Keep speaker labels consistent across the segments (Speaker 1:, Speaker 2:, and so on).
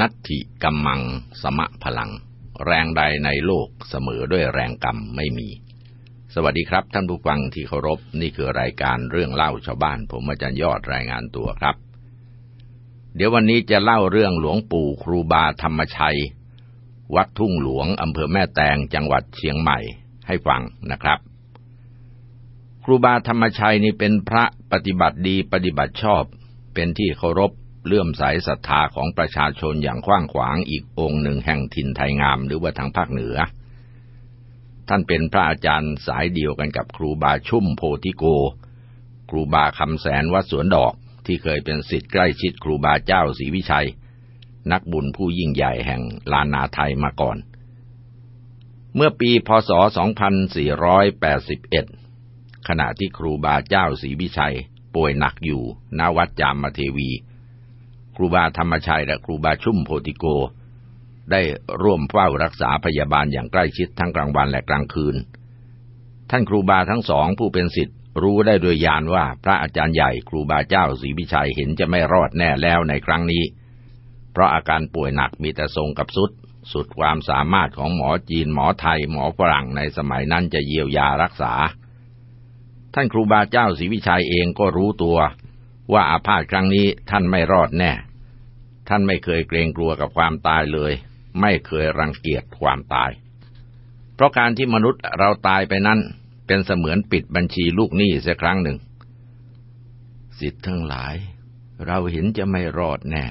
Speaker 1: นัตถิกัมมังสมะพลัง แรงใดในโลกเสมอด้วยแรงกรรมไม่มี สวัสดีครับ ท่านผู้ฟังที่เคารพนี่คือรายการเรื่องเล่าชาวบ้าน ผมอาจารย์ยอดรายงานตัวครับ เดี๋ยววันนี้จะเล่าเรื่องหลวงปู่ครูบาธรรมชัย วัดทุ่งหลวงอำเภอแม่แตงจังหวัดเชียงใหม่ให้ฟังนะครับครูบาธรรมชัยนี่เป็นพระปฏิบัติดีปฏิบัติชอบ เป็นที่เคารพ เลื่อมใสศรัทธาของประชาชนอย่างกว้างขวางอีกองค์หนึ่งแห่งถิ่นไทยงามหรือว่าทางภาคเหนือ ท่านเป็นพระอาจารย์สายเดียวกันกับครูบาชุ่มโพธิโก ครูบาคำแสนวัดสวนดอกที่เคยเป็นศิษย์ใกล้ชิดครูบาเจ้าศรีวิชัย นักบุญผู้ยิ่งใหญ่แห่งลานนาไทยมาก่อน เมื่อปีพศ 2481 ขณะที่ครูบาเจ้าศรีวิชัยป่วยหนักอยู่ณวัดจามเทวี ครูบาธรรมชัยและครูบาชุ่มโพธิโก ได้ร่วมเฝ้ารักษาพยาบาลอย่างใกล้ชิดทั้งกลางวันและกลางคืน ท่านครูบาทั้งสองผู้เป็นสิทธิ์รู้ได้โดยยานว่าพระอาจารย์ใหญ่ครูบาเจ้าศรีวิชัยเห็นจะไม่รอดแน่แล้วในครั้งนี้ เพราะอาการป่วยหนักมีแต่ทรงกับสุด สุดความสามารถของหมอจีนหมอไทยหมอฝรั่งในสมัยนั้นจะเยียวยารักษา ท่านครูบาเจ้าศรีวิชัยเองก็รู้ตัวว่าอาพาธครั้งนี้ท่านไม่รอดแน่ ท่านไม่เคยเกรงกลัวกับความตายเลย ไม่เคยรังเกียจความตาย เพราะการที่มนุษย์เราตายไปนั้นเป็นเสมือนปิดบัญชีลูกหนี้เสียครั้งหนึ่ง สิทธิ์ทั้งหลาย เราเห็นจะไม่รอดแน่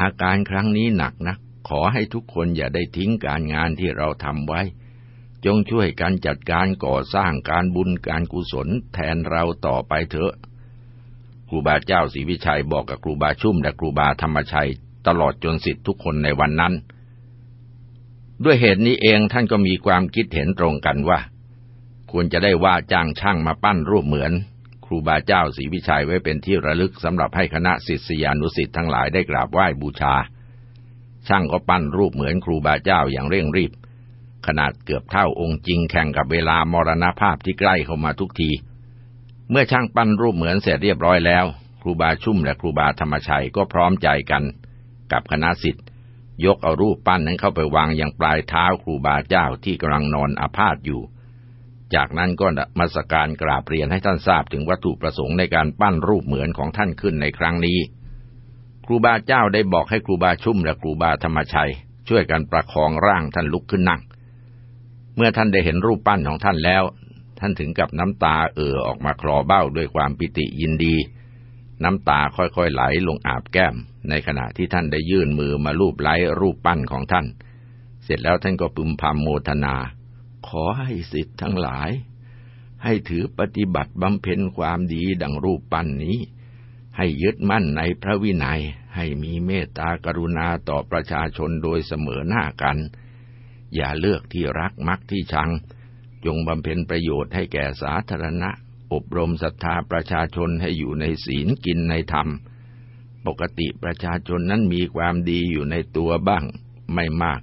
Speaker 1: อาการครั้งนี้หนักนะัก ขอให้ทุกคนอย่าได้ทิ้งการงานที่เราทำไว้ จงช่วยกันจัดการก่อสร้างการบุญการกุศลแทนเราต่อไปเถอะ ครูบาเจ้าศรีวิชัยบอกกับครูบาชุ่มและครูบาธรรมชัย ตลอดจนสิทธิทุกคนในวันนั้น ด้วยเหตุนี้เองท่านก็มีความคิดเห็นตรงกันว่า ควรจะได้ว่าจ้างช่างมาปั้นรูปเหมือน ครูบาเจ้าศรีวิชัยไว้เป็นที่ระลึกสำหรับให้คณะศิษยานุศิษย์ทั้งหลายได้กราบไหว้บูชา ช่างก็ปั้นรูปเหมือนครูบาเจ้าอย่างเร่งรีบ ขนาดเกือบเท่าองค์จริงแข่งกับเวลามรณภาพที่ใกล้เข้ามาทุกที เมื่อช่างปั้นรูปเหมือนเสร็จเรียบร้อยแล้ว ครูบาชุ่มและครูบาธรรมชัยก็พร้อมใจกัน กับคณะสิทธิ์ยกเอารูปปั้นนั้นเข้าไปวางอย่างปลายเท้าครูบาเจ้าที่กำลังนอนอาพาธอยู่ จากนั้นก็มาสการกราบเรียนให้ท่านทราบถึงวัตถุประสงค์ในการปั้นรูปเหมือนของท่านขึ้นในครั้งนี้ ครูบาเจ้าได้บอกให้ครูบาชุ่มและครูบาธรรมชัย ช่วยกันประคองร่างท่านลุกขึ้นนั่ง เมื่อท่านได้เห็นรูปปั้นของท่านแล้ว ท่านถึงกับน้ำตาเอ่อออกมาคลอเบ้าด้วยความปิติยินดี น้ำตาค่อยๆไหลลงอาบแก้ม ในขณะที่ท่านได้ยื่นมือมาลูบไล้รูปปั้นของท่าน เสร็จแล้วท่านก็พึมพำโมทนา ขอให้สิทธิ์ทั้งหลาย ให้ถือปฏิบัติบำเพ็ญความดีดังรูปปั้นนี้ ให้ยึดมั่นในพระวินัย ให้มีเมตตากรุณาต่อประชาชนโดยเสมอหน้ากัน อย่าเลือกที่รักมักที่ชัง จงบำเพ็ญประโยชน์ให้แก่สาธารณะ อบรมศรัทธาประชาชนให้อยู่ในศีลกินในธรรม ปกติประชาชนนั้นมีความดีอยู่ในตัวบ้าง ไม่มาก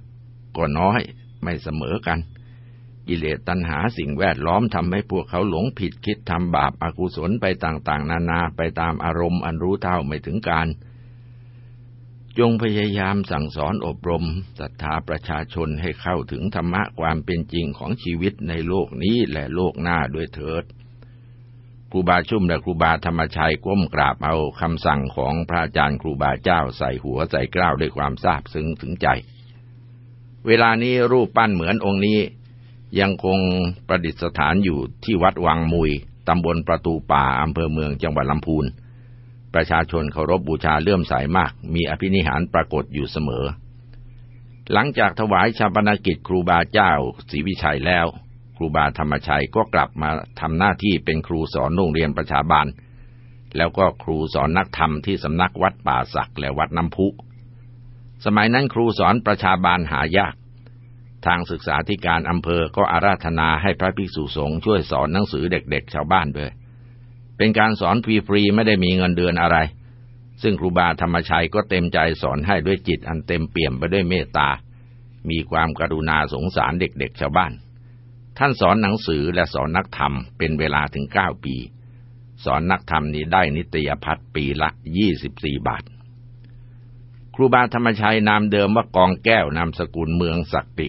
Speaker 1: ก็น้อยไม่เสมอกัน กิเลสตัณหาสิ่งแวดล้อมทำให้พวกเขาหลงผิดคิดทำบาปอากุศลไปต่างๆ นานาไปตามอารมณ์อันรู้เท่าไม่ถึงการ จงพยายามสั่งสอนอบรมศรัทธาประชาชนให้เข้าถึงธรรมะความเป็นจริงของชีวิตในโลกนี้และโลกหน้าด้วยเถิดครูบาชุ่มและครูบาธรรมชัยก้มกราบเอาคำสั่งของพระอาจารย์ครูบาเจ้าใส่หัวใส่กล้าวด้วยความซาบซึ้งถึงใจ เวลานี้รูปปั้นเหมือนองค์นี้ ยังคงประดิษฐานอยู่ที่วัดวังมุยตำบลประตูป่าอำเภอเมืองจังหวัดลำพูน ประชาชนเคารพบบูชาเลื่อมใสามาก มีอภินิหารปรากฏอยู่เสมอ หลังจากถวายชาปนกิจครูบาเจ้าศรีวิชัยแล้ว ครูบาธรรมชัยก็กลับมาทำหน้าที่เป็นครูสอนโรงเรียนประชาบาล แล้วก็ครูสอนนักธรรมที่สำนักวัดป่าศักและวัดน้ำพุ สมัยนั้นครูสอนประชาบาลหายาก ทางศึกษาธิการอำเภอก็อาราธนาให้พระภิกษุสงฆ์ช่วยสอนหนังสือเด็กๆ ชาวบ้านด้วย เป็นการสอนฟรีๆไม่ได้มีเงินเดือนอะไร ซึ่งครูบาธรรมชัยก็เต็มใจสอนให้ด้วยจิตอันเต็มเปี่ยมไปด้วยเมตตา มีความกรุณาสงสารเด็กๆชาวบ้าน ท่านสอนหนังสือและสอนนักธรรมเป็นเวลาถึงเก้าปี สอนนักธรรมนี้ได้นิตยพัฒน์ปีละยี่สิบสี่บาท ครูบาธรรมชัยนามเดิมว่ากองแก้วนามสกุลเมืองสักปิ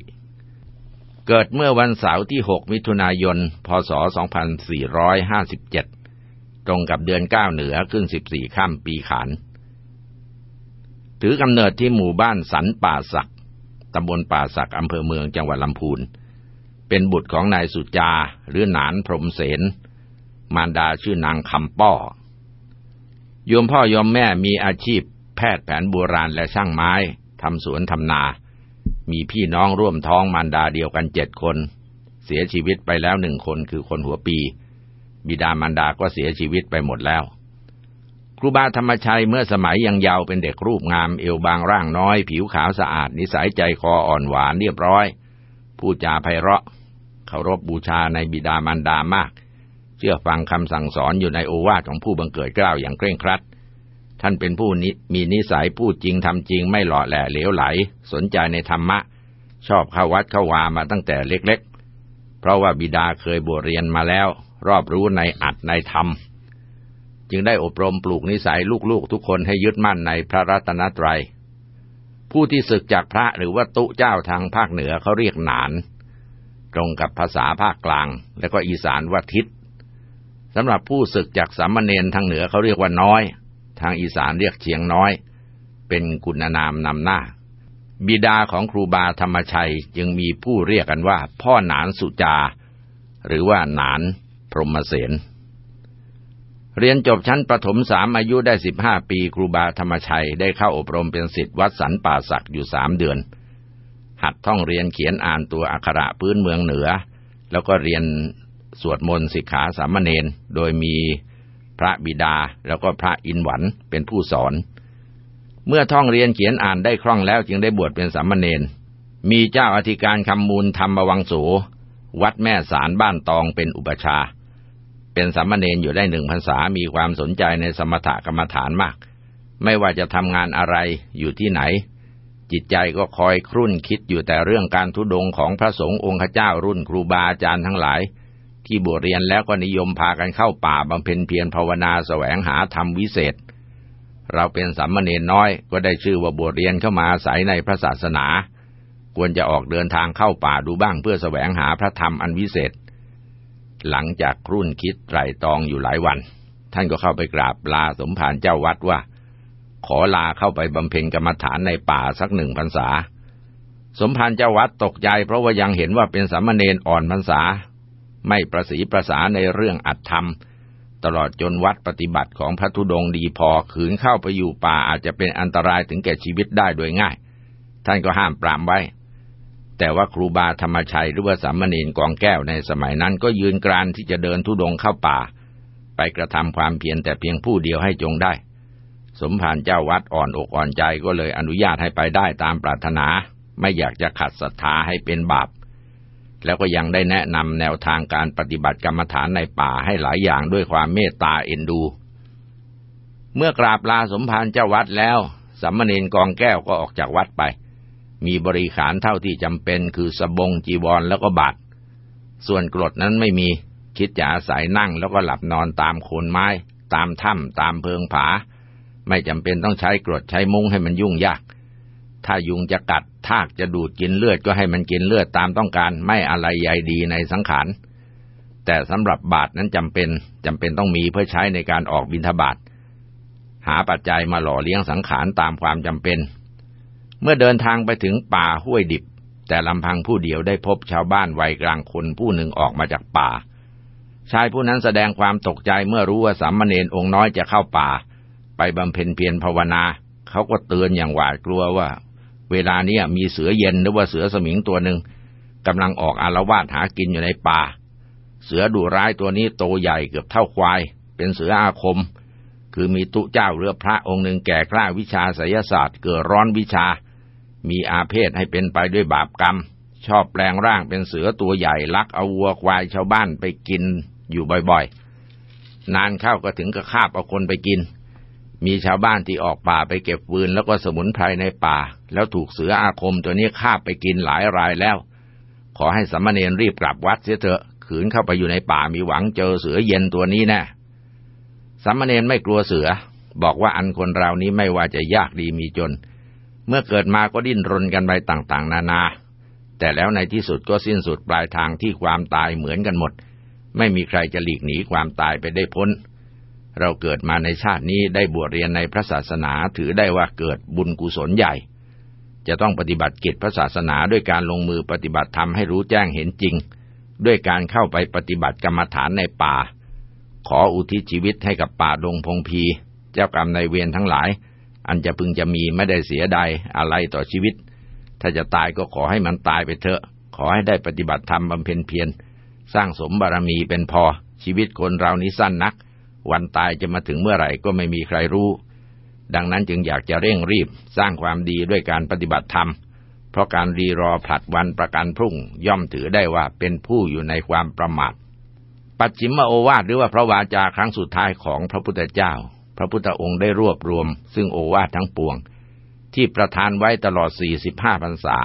Speaker 1: เกิดเมื่อวันเสาร์ที่ 6 มิถุนายน พศ 2457 ตรงกับเดือนเก้าเหนือขึ้น14ข้ามปีขาน ถือกำเนิดที่หมู่บ้านสันป่าสักตำบลป่าสักอำเภอเมืองจังหวัดลำพูน เป็นบุตรของนายสุจาหรือหนานพรมเสน มารดาชื่อนางคำป้อโยมพ่อยมแม่มีอาชีพ แพทย์แผนโบราณและช่างไม้ทำสวนทำนา มีพี่น้องร่วมท้องมารดาเดียวกันเจ็ดคน เสียชีวิตไปแล้วหนึ่งคนคือคนหัวปี บิดามารดาก็เสียชีวิตไปหมดแล้ว ครูบาธรรมชัยเมื่อสมัยยังเยาว์เป็นเด็กรูปงามเอวบางร่างน้อย ผิวขาวสะอาด นิสัยใจคออ่อนหวานเรียบร้อยพูดจาไพเราะเคารพบบูชาในบิดามารดามาก เชื่อฟังคำสั่งสอนอยู่ในโอวาทของผู้บังเกิดเกล้าอย่างเคร่งครัด ท่านเป็นผู้มีนิสัยพูดจริงทำจริงไม่หล่อแหล่เหลวไหล สนใจในธรรมะ ชอบเข้าวัดเข้าวามาตั้งแต่เล็กๆ เพราะว่าบิดาเคยบวชเรียนมาแล้ว รอบรู้ในอัดในธรรม จึงได้อบรมปลูกนิสัยลูกๆทุกคนให้ยึดมั่นในพระรัตนตรัย ผู้ที่ศึกจากพระหรือว่าตุเจ้าทางภาคเหนือเขาเรียกหนาน ตรงกับภาษาภาคกลาง และก็อีสานว่าทิศสำหรับผู้ศึกจากสามเณรทางเหนือเขาเรียกว่าน้อย ทางอีสานเรียกเชียงน้อย เป็นกุณนามนำหน้า บิดาของครูบาธรรมชัยจึงมีผู้เรียกกันว่า พ่อหนานสุจา หรือว่าหนาน รมเสนเรียนจบชั้นประถมสามอายุได้สิบห้าปีครูบาธรรมชัยได้เข้าอบรมเป็นศิษย์วัดสันป่าศักอยู่สามเดือน หัดท่องเรียนเขียนอ่านตัวอักขระพื้นเมืองเหนือ แล้วก็เรียนสวดมนต์สิกขาสามเณรโดยมีพระบิดาแล้วก็พระอินหวันเป็นผู้สอน เมื่อท่องเรียนเขียนอ่านได้คล่องแล้วจึงได้บวชเป็นสามเณรมีเจ้าอธิการคำมูลธรรมวังโสวัดแม่สารบ้านตองเป็นอุปชา เป็นสามเณรอยู่ได้หนึ่งพรรษามีความสนใจในสมถกรรมฐานมาก ไม่ว่าจะทำงานอะไรอยู่ที่ไหน จิตใจก็คอยครุ่นคิดอยู่แต่เรื่องการทุดงของพระสงฆ์องค์เจ้ารุ่นครูบาอาจารย์ทั้งหลาย ที่บวชเรียนแล้วก็นิยมพากันเข้าป่าบำเพ็ญเพียรภาวนาแสวงหาธรรมวิเศษ เราเป็นสามเณรน้อยก็ได้ชื่อว่าบวชเรียนเข้ามาอาศัยในพระศาสนา ควรจะออกเดินทางเข้าป่าดูบ้างเพื่อแสวงหาพระธรรมอันวิเศษ หลังจากครุ่นคิดไตรตองอยู่หลายวัน ท่านก็เข้าไปกราบลาสมภารเจ้าวัดว่า ขอลาเข้าไปบำเพ็ญกรรมฐานในป่าสักหนึ่งพรรษา สมภารเจ้าวัดตกใจเพราะว่ายังเห็นว่าเป็นสามเณรอ่อนพรรษา ไม่ประสีประสาในเรื่องอัตธรรม ตลอดจนวัดปฏิบัติของพระธุดงดีพอขืนเข้าไปอยู่ป่าอาจจะเป็นอันตรายถึงแก่ชีวิตได้โดยง่าย ท่านก็ห้ามปรามไว้ แต่ว่าครูบาธรรมชัยหรือว่าสามเณรกองแก้วในสมัยนั้นก็ยืนกรานที่จะเดินธุดงเข้าป่า ไปกระทำความเพียรแต่เพียงผู้เดียวให้จงได้ สมภารเจ้าวัดอ่อนอกอ่อนใจก็เลยอนุญาตให้ไปได้ตามปรารถนา ไม่อยากจะขัดศรัทธาให้เป็นบาป แล้วก็ยังได้แนะนำแนวทางการปฏิบัติกรรมฐานในป่าให้หลายอย่างด้วยความเมตตาเอ็นดู เมื่อกราบลาสมภารเจ้าวัดแล้วสัมมเนนกองแก้วก็ออกจากวัดไป มีบริขารเท่าที่จำเป็นคือสบงจีวรแล้วก็บาทส่วนกรดนั้นไม่มีคิดจะอาศัยนั่งแล้วก็หลับนอนตามโคนไม้ ตามถ้ำตามเพิงผา ไม่จำเป็นต้องใช้กรดใช้มุ้งให้มันยุ่งยาก ถ้ายุงจะกัดทากจะดูดกินเลือดก็ให้มันกินเลือดตามต้องการไม่อะไรใหญ่ดีในสังขารแต่สำหรับบาทนั้นจำเป็นจำเป็นต้องมีเพื่อใช้ในการออกบิณฑบาตหาปัจจัยมาหล่อเลี้ยงสังขารตามความจำเป็น เมื่อเดินทางไปถึงป่าห้วยดิบ แต่ลำพังผู้เดียวได้พบชาวบ้านวัยกลางคนผู้หนึ่งออกมาจากป่า ชายผู้นั้นแสดงความตกใจเมื่อรู้ว่าสามเณรองค์น้อยจะเข้าป่า ไปบำเพ็ญเพียรภาวนา เขาก็เตือนอย่างหวาดกลัวว่า เวลาเนี้ยมีเสือเย็นหรือว่าเสือสมิงตัวหนึ่งกำลังออกอารวาสหากินอยู่ในป่า เสือดุร้ายตัวนี้โตใหญ่เกือบเท่าควาย เป็นเสืออาคม คือมีตุเจ้าเรือพระองค์หนึ่งแก่กล้าวิชาไสยศาสตร์เกิดร้อนวิชา มีอาเพศให้เป็นไปด้วยบาปกรรม ชอบแปลงร่างเป็นเสือตัวใหญ่ลักเอาวัวควายชาวบ้านไปกินอยู่บ่อยๆ นานเข้าก็ถึงกับคาบเอาคนไปกิน มีชาวบ้านที่ออกป่าไปเก็บฟืนแล้วก็สมุนไพรในป่า แล้วถูกเสืออาคมตัวนี้คาบไปกินหลายรายแล้ว ขอให้สมณเณรรีบกลับวัดเสียเถอะขืนเข้าไปอยู่ในป่ามีหวังเจอเสือเย็นตัวนี้แน่สมณเณรไม่กลัวเสือ บอกว่าอันคนเรานี้ไม่ว่าจะยากดีมีจน เมื่อเกิดมาก็ดิ้นรนกันไปต่างๆ นานา แต่แล้วในที่สุดก็สิ้นสุดปลายทางที่ความตายเหมือนกันหมด ไม่มีใครจะหลีกหนีความตายไปได้พ้น เราเกิดมาในชาตินี้ได้บวชเรียนในพระศาสนาถือได้ว่าเกิดบุญกุศลใหญ่ จะต้องปฏิบัติกิจพระศาสนาด้วยการลงมือปฏิบัติธรรมให้รู้แจ้งเห็นจริง ด้วยการเข้าไปปฏิบัติกรรมฐานในป่า ขออุทิศชีวิตให้กับป่าดงพงพี เจ้ากรรมในเวรทั้งหลาย อันจะพึงจะมีไม่ได้เสียดายอะไรต่อชีวิต ถ้าจะตายก็ขอให้มันตายไปเถอะ ขอให้ได้ปฏิบัติธรรมบำเพ็ญเพียรสร้างสมบารมีเป็นพอ ชีวิตคนเรานี้สั้นนัก วันตายจะมาถึงเมื่อไหร่ก็ไม่มีใครรู้ ดังนั้นจึงอยากจะเร่งรีบสร้างความดีด้วยการปฏิบัติธรรม เพราะการรีรอผลัดวันประกันพรุ่ง ย่อมถือได้ว่าเป็นผู้อยู่ในความประมาทปัจฉิมโอวาทหรือว่าพระวาจาครั้งสุดท้ายของพระพุทธเจ้า พระพุทธองค์ได้รวบรวม ซึ่งโอวาททั้งปวง ที่ประทานไว้ตลอด 45พรรษา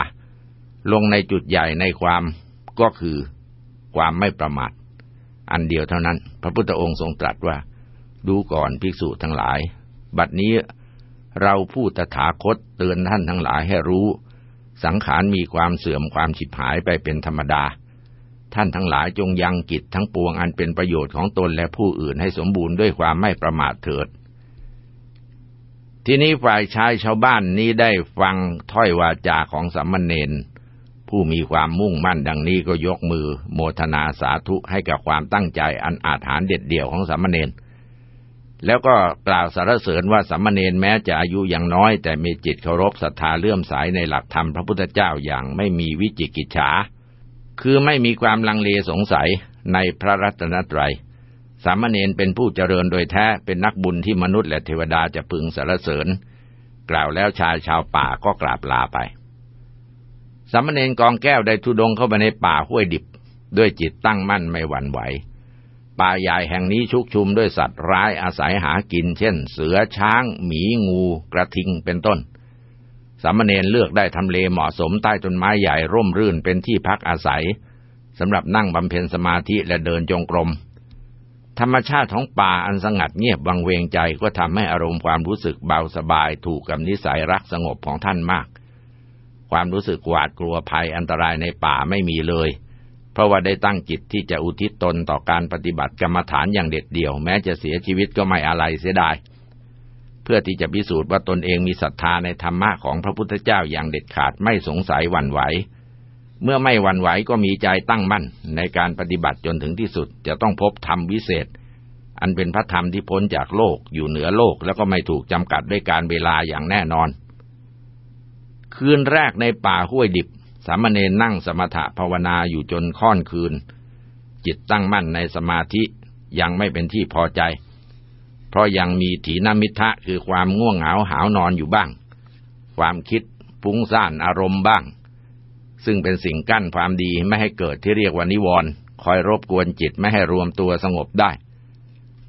Speaker 1: ลงในจุดใหญ่ในความก็คือความไม่ประมาท อันเดียวเท่านั้น พระพุทธองค์ทรงตรัสว่า ดูก่อนภิกษุทั้งหลาย บัดนี้เราผู้ตถาคตเตือนท่านทั้งหลายให้รู้ สังขารมีความเสื่อมความฉิบหายไปเป็นธรรมดา ท่านทั้งหลายจงยังกิจทั้งปวงอันเป็นประโยชน์ของตนและผู้อื่นให้สมบูรณ์ด้วยความไม่ประมาทเถิด ทีนี้ฝ่ายชายชาวบ้านนี้ได้ฟังถ้อยวาจาของสัมมเนนผู้มีความมุ่งมั่นดังนี้ก็ยกมือ โมทนาสาธุให้กับความตั้งใจอันอาถรรพ์เด็ดเดี่ยวของสัมมเนนแล้วก็กล่าวสรรเสริญว่าสัมมเนนแม้จะอายุยังน้อย แต่มีจิตเคารพศรัทธาเลื่อมใสในหลักธรรมพระพุทธเจ้าอย่างไม่มีวิจิกิจฉา คือไม่มีความลังเลสงสัยในพระรัตนตรัย สามเณรเป็นผู้เจริญโดยแท้เป็นนักบุญที่มนุษย์และเทวดาจะพึงสรรเสริญ กล่าวแล้วชายชาวป่าก็กราบลาไป สามเณรกองแก้วได้ทุดงเข้าไปในป่าห้วยดิบ ด้วยจิตตั้งมั่นไม่หวั่นไหว ป่าใหญ่แห่งนี้ชุกชุมด้วยสัตว์ร้ายอาศัยหากิน เช่น เสือช้าง หมี งู กระทิงเป็นต้น สามเณรเลือกได้ทำเลเหมาะสมใต้ต้นไม้ใหญ่ร่มรื่นเป็นที่พักอาศัยสำหรับนั่งบำเพ็ญสมาธิและเดินจงกรม ธรรมชาติของป่าอันสงัดเงียบวังเวงใจก็ทำให้อารมณ์ความรู้สึกเบาสบายถูกกับนิสัยรักสงบของท่านมาก ความรู้สึกหวาดกลัวภัยอันตรายในป่าไม่มีเลย เพราะว่าได้ตั้งจิตที่จะอุทิศตนต่อการปฏิบัติกรรมฐานอย่างเด็ดเดี่ยว แม้จะเสียชีวิตก็ไม่อะไรเสียดายเพื่อที่จะพิสูจน์ว่าตนเองมีศรัทธาในธรรมะของพระพุทธเจ้าอย่างเด็ดขาดไม่สงสัยหวั่นไหว เมื่อไม่หวั่นไหวก็มีใจตั้งมั่น ในการปฏิบัติจนถึงที่สุด จะต้องพบธรรมวิเศษ อันเป็นพระธรรมที่พ้นจากโลกอยู่เหนือโลก แล้วก็ไม่ถูกจำกัดด้วยการเวลาอย่างแน่นอน คืนแรกในป่าห้วยดิบ สามเณรนั่งสมถะภาวนาอยู่จนค่อนคืน จิตตั้งมั่นในสมาธิยังไม่เป็นที่พอใจ เพราะยังมีถีนมิทะคือความง่วงเหงาหาวนอนอยู่บ้าง ความคิดฟุ้งซ่านอารมณ์บ้าง ซึ่งเป็นสิ่งกั้นความดีไม่ให้เกิดที่เรียกว่านิวรณ์คอยรบกวนจิตไม่ให้รวมตัวสงบได้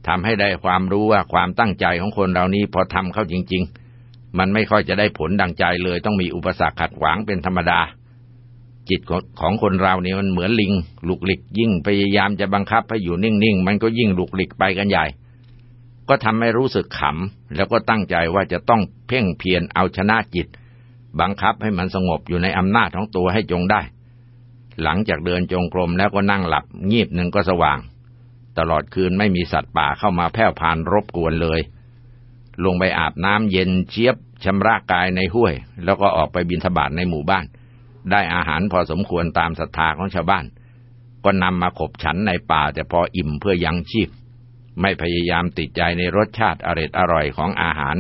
Speaker 1: ทำให้ได้ความรู้ว่าความตั้งใจของคนเรานี้พอทำเข้าจริง ๆ มันไม่ค่อยจะได้ผลดังใจเลย ต้องมีอุปสรรคขัดขวางเป็นธรรมดา จิตของคนเราเนี่ยมันเหมือนลิงลุกหลิกยิ่งพยายามจะบังคับให้อยู่นิ่งๆ มันก็ยิ่งลุกหลิกไปกันใหญ่ ก็ทำให้รู้สึกขำแล้วก็ตั้งใจว่าจะต้องเพ่งเพียรเอาชนะจิต บังคับให้มันสงบอยู่ในอำนาจของตัวให้จงได้ หลังจากเดินจงกรมแล้วก็นั่งหลับ งีบหนึ่งก็สว่าง ตลอดคืนไม่มีสัตว์ป่าเข้ามาแผ่วพานรบกวนเลย ลงไปอาบน้ำเย็นเชียบชำระกายในห้วย แล้วก็ออกไปบินทบาทในหมู่บ้าน ได้อาหารพอสมควรตามศรัทธาของชาวบ้าน ก็นำมาขบฉันในป่า แต่พออิ่มเพื่อยังชีพ ไม่พยายามติดใจในรสชาติอร่อยอร่อยของอาหาร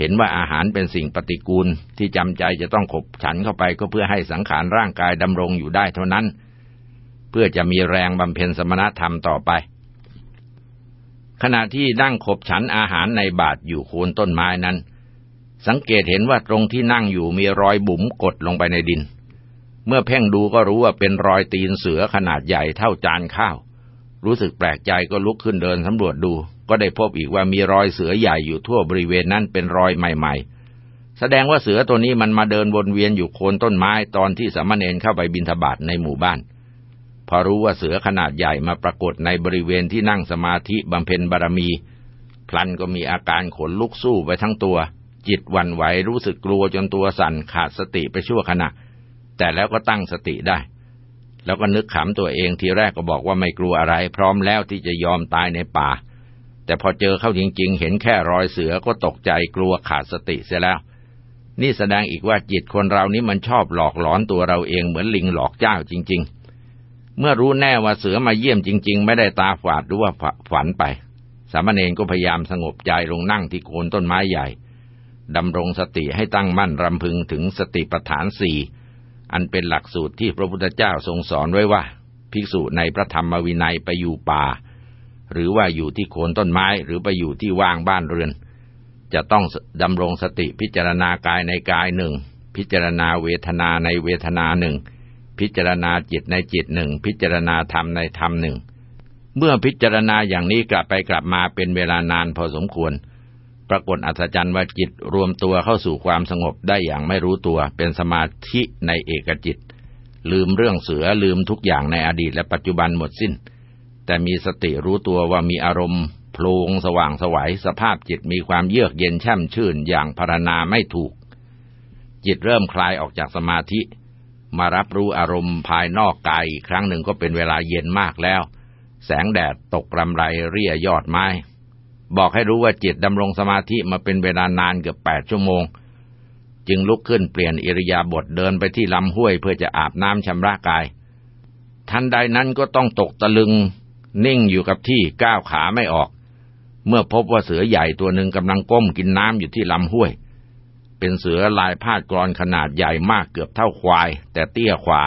Speaker 1: เห็นว่าอาหารเป็นสิ่งปฏิกูลที่จำใจจะต้องขบฉันเข้าไปก็เพื่อให้สังขารร่างกายดำรงอยู่ได้เท่านั้น เพื่อจะมีแรงบำเพ็ญสมณธรรมต่อไป ขณะที่นั่งขบฉันอาหารในบาทอยู่โคนต้นไม้นั้น สังเกตเห็นว่าตรงที่นั่งอยู่มีรอยบุ๋มกดลงไปในดิน เมื่อเพ่งดูก็รู้ว่าเป็นรอยตีนเสือขนาดใหญ่เท่าจานข้าว รู้สึกแปลกใจก็ลุกขึ้นเดินสำรวจดู ก็ได้พบอีกว่ามีรอยเสือใหญ่อยู่ทั่วบริเวณนั้นเป็นรอยใหม่ๆ แสดงว่าเสือตัวนี้มันมาเดินวนเวียนอยู่โคนต้นไม้ตอนที่สามเณรเข้าไปบินทบาทในหมู่บ้าน พอรู้ว่าเสือขนาดใหญ่มาปรากฏในบริเวณที่นั่งสมาธิบำเพ็ญบารมี พลันก็มีอาการขนลุกสู้ไปทั้งตัว จิตวันไหวรู้สึกกลัวจนตัวสั่นขาดสติไปชั่วขณะ แต่แล้วก็ตั้งสติได้แล้วก็นึกขำตัวเองทีแรกก็บอกว่าไม่กลัวอะไร พร้อมแล้วที่จะยอมตายในป่า แต่พอเจอเข้าจริงๆ เห็นแค่รอยเสือก็ตกใจกลัวขาดสติเสียแล้ว นี่แสดงอีกว่าจิตคนเรานี้มันชอบหลอกหลอนตัวเราเองเหมือนลิงหลอกเจ้าจริง ๆ เมื่อรู้แน่ว่าเสือมาเยี่ยมจริง ๆ ไม่ได้ตาฝาดหรือว่าฝันไป สามเณรก็พยายามสงบใจลงนั่งที่โคนต้นไม้ใหญ่ดำรงสติให้ตั้งมั่นรำพึงถึงสติปัฏฐานสี่อันเป็นหลักสูตรที่พระพุทธเจ้าทรงสอนไว้ว่า ภิกษุในพระธรรมวินัยไปอยู่ป่า หรือว่าอยู่ที่โคนต้นไม้หรือไปอยู่ที่ว่างบ้านเรือน จะต้องดำรงสติพิจารณากายในกายหนึ่ง พิจารณาเวทนาในเวทนาหนึ่ง พิจารณาจิตในจิตหนึ่ง พิจารณาธรรมในธรรมหนึ่ง เมื่อพิจารณาอย่างนี้กลับไปกลับมาเป็นเวลานานพอสมควร ปรากฏอัศจรรย์ว่าจิตรวมตัวเข้าสู่ความสงบได้อย่างไม่รู้ตัว เป็นสมาธิในเอกจิต ลืมเรื่องเสือลืมทุกอย่างในอดีตและปัจจุบันหมดสิ้น แต่มีสติรู้ตัวว่ามีอารมณ์โพลงสว่างสวัยสภาพจิตมีความเยือกเย็นแช่มชื่นอย่างพารณนาไม่ถูก จิตเริ่มคลายออกจากสมาธิ มารับรู้อารมณ์ภายนอกกายอีกครั้งหนึ่งก็เป็นเวลาเย็นมากแล้ว แสงแดดตกรำไรเรียยอดไม้ บอกให้รู้ว่าจิตดำรงสมาธิมาเป็นเวลานานเกือบแปดชั่วโมง จึงลุกขึ้นเปลี่ยนอิริยาบถเดินไปที่ลำห้วยเพื่อจะอาบน้ำชำระกาย ทันใดนั้นก็ต้องตกตะลึง นิ่งอยู่กับที่ก้าวขาไม่ออก เมื่อพบว่าเสือใหญ่ตัวหนึ่งกำลังก้มกินน้ำอยู่ที่ลำห้วย เป็นเสือลายพาดกรอนขนาดใหญ่มากเกือบเท่าควาย แต่เตี้ยขวา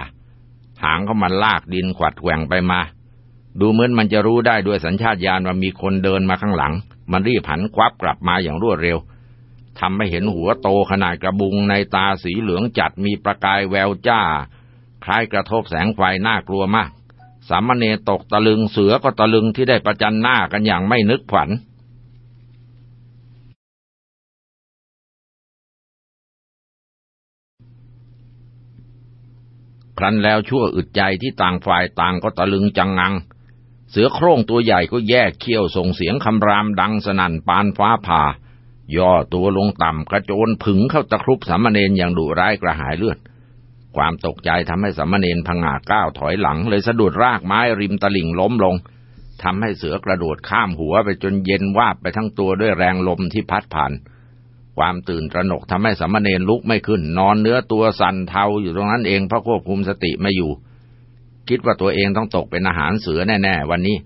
Speaker 1: หางเขามันลากดินขวัดแหว่งไปมา ดูเหมือนมันจะรู้ได้ด้วยสัญชาตญาณว่ามีคนเดินมาข้างหลัง มันรีบหันควับกลับมาอย่างรวดเร็วทำให้เห็นหัวโตขนาดกระบุงในตาสีเหลืองจัดมีประกายแววจ้า คล้ายกระทบแสงไฟน่ากลัวมาก สามเณรตกตะลึงเสือก็ตะลึงที่ได้ประจันหน้ากันอย่างไม่นึกฝันครั้นแล้วชั่วอึดใจที่ต่างฝ่ายต่างก็ตะลึงจังงัง เสือโคร่งตัวใหญ่ก็แยกเขี้ยวส่งเสียงคำรามดังสนั่นปานฟ้าผ่า ย่อตัวลงต่ำกระโจนผึ่งเข้าตะครุบสามเณรอย่างดุร้ายกระหายเลือด ความตกใจทำให้สามเณรพังงาก้าวถอยหลัง เลยสะดุดรากไม้ริมตลิ่งล้มลงทำให้เสือกระโดดข้ามหัวไปจนเย็นวาบไปทั้งตัวด้วยแรงลมที่พัดผ่าน ความตื่นตระหนกทำให้สามเณรลุกไม่ขึ้น นอนเนื้อตัวสั่นเทาอยู่ตรงนั้นเองเพราะควบคุมสติไม่อยู่ คิดว่าตัวเองต้องตกเป็นอาหารเสือแน่ๆวันนี้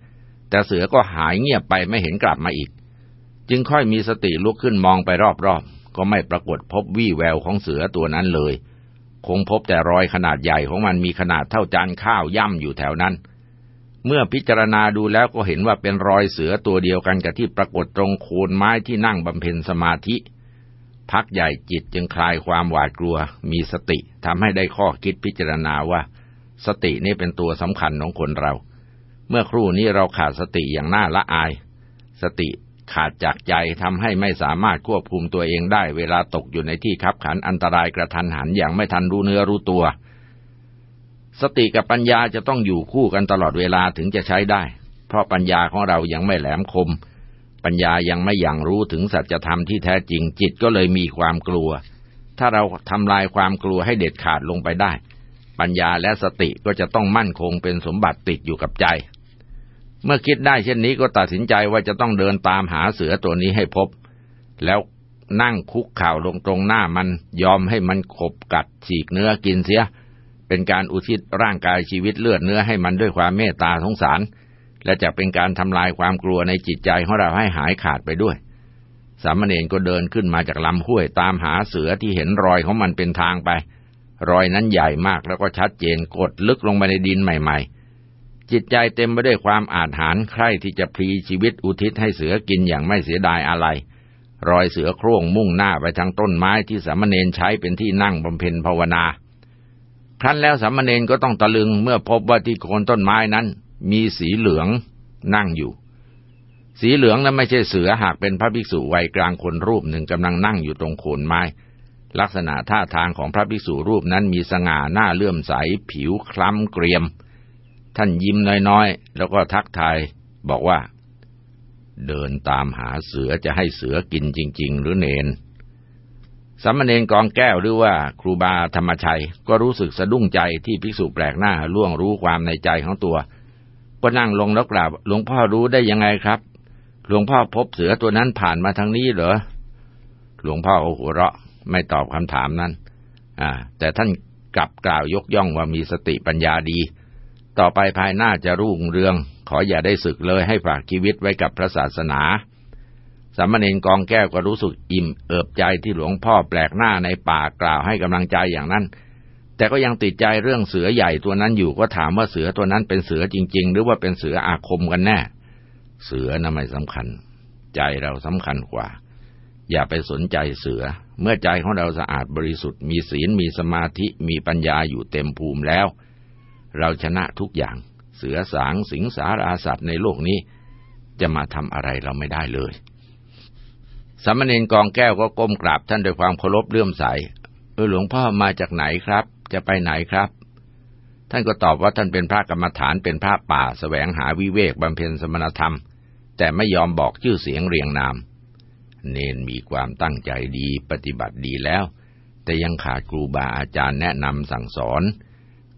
Speaker 1: แต่เสือก็หายเงียบไปไม่เห็นกลับมาอีก จึงค่อยมีสติลุกขึ้นมองไปรอบๆก็ไม่ปรากฏพบวี่แววของเสือตัวนั้นเลย คงพบแต่รอยขนาดใหญ่ของมันมีขนาดเท่าจานข้าวย่ำอยู่แถวนั้น เมื่อพิจารณาดูแล้วก็เห็นว่าเป็นรอยเสือตัวเดียวกันกับที่ปรากฏตรงโคนไม้ที่นั่งบำเพ็ญสมาธิ พักใหญ่จิตจึงคลายความหวาดกลัว มีสติทำให้ได้ข้อคิดพิจารณาว่า สตินี่เป็นตัวสำคัญของคนเรา เมื่อครู่นี้เราขาดสติอย่างน่าละอาย สติ ขาดจากใจทำให้ไม่สามารถควบคุมตัวเองได้ เวลาตกอยู่ในที่คับขันอันตรายกระทันหันอย่างไม่ทันรู้เนื้อรู้ตัว สติกับปัญญาจะต้องอยู่คู่กันตลอดเวลาถึงจะใช้ได้ เพราะปัญญาของเรายังไม่แหลมคม ปัญญายังไม่อยังรู้ถึงสัจธรรมที่แท้จริงจิตก็เลยมีความกลัว ถ้าเราทำลายความกลัวให้เด็ดขาดลงไปได้ ปัญญาและสติก็จะต้องมั่นคงเป็นสมบัติติดอยู่กับใจ เมื่อคิดได้เช่นนี้ก็ตัดสินใจว่าจะต้องเดินตามหาเสือตัวนี้ให้พบ แล้วนั่งคุกข่าวลงตรงหน้ามันยอมให้มันขบกัดฉีกเนื้อกินเสีย เป็นการอุทิศร่างกายชีวิตเลือดเนื้อให้มันด้วยความเมตตาสงสาร และจะเป็นการทำลายความกลัวในจิตใจของเราให้หายขาดไปด้วย สามเณรก็เดินขึ้นมาจากลำห้วยตามหาเสือที่เห็นรอยของมันเป็นทางไป รอยนั้นใหญ่มากแล้วก็ชัดเจนกดลึกลงไปในดินใหม่ ๆ จิตใจเต็มไปด้วยความอาถรรพ์ใคร่ที่จะพลีชีวิตอุทิศให้เสือกินอย่างไม่เสียดายอะไร รอยเสือโคร่งมุ่งหน้าไปทางต้นไม้ที่สามเณรใช้เป็นที่นั่งบำเพ็ญภาวนา ครั้นแล้วสามเณรก็ต้องตะลึงเมื่อพบว่าที่โคนต้นไม้นั้น มีสีเหลืองนั่งอยู่ สีเหลืองนั้นไม่ใช่เสือหากเป็นพระภิกษุวัยกลางคนรูปหนึ่งกำลังนั่งอยู่ตรงโคนไม้ลักษณะท่าทางของพระภิกษุรูปนั้นมีสง่าหน้าเลื่อมใส ผิวคล้ำเกรียม ท่านยิ้มน้อยๆ แล้วก็ทักทายบอกว่า เดินตามหาเสือจะให้เสือกินจริง ๆ หรือเนนสามเณรกองแก้วหรือว่าครูบาธรรมชัย ก็รู้สึกสะดุ้งใจที่ภิกษุแปลกหน้าล่วงรู้ความในใจของตัว ก็นั่งลงแล้วกราบหลวงพ่อรู้ได้ยังไงครับหลวงพ่อพบเสือตัวนั้นผ่านมาทางนี้เหรอหลวงพ่อโอ้โหเราะ ไม่ตอบคำถามนั้น อ่า แต่ท่านกลับกล่าวยกย่องว่ามีสติปัญญาดี ต่อไปภายหน้าจะรุ่งเรือง ขออย่าได้ศึกเลยให้ฝากชีวิตไว้กับพระศาสนาสามเณรกองแก้วก็รู้สึกอิ่มเอิบใจที่หลวงพ่อแปลกหน้าในป่ากล่าวให้กำลังใจอย่างนั้น แต่ก็ยังติดใจเรื่องเสือใหญ่ตัวนั้นอยู่ก็ถามว่าเสือตัวนั้นเป็นเสือจริง ๆ หรือว่าเป็นเสืออาคมกันแน่ เสือน่ะไม่สำคัญ ใจเราสำคัญกว่า อย่าไปสนใจเสือ เมื่อใจของเราสะอาดบริสุทธิ์มีศีลมีสมาธิมีปัญญาอยู่เต็มภูมิแล้ว เราชนะทุกอย่าง เสือสางสิงสาราสัตว์ในโลกนี้ จะมาทำอะไรเราไม่ได้เลยสามเณรกองแก้วก็ก้มกราบท่านด้วยความเคารพเลื่อมใส เออหลวงพ่อมาจากไหนครับ จะไปไหนครับ ท่านก็ตอบว่าท่านเป็นพระกรรมฐานเป็นพระป่าสแสวงหาวิเวกบำเพ็ญสมณธรรม แต่ไม่ยอมบอกชื่อเสียงเรียงนาม เนนมีความตั้งใจดีปฏิบัติดีแล้ว แต่ยังขาดครูบาอาจารย์แนะนำสั่งสอน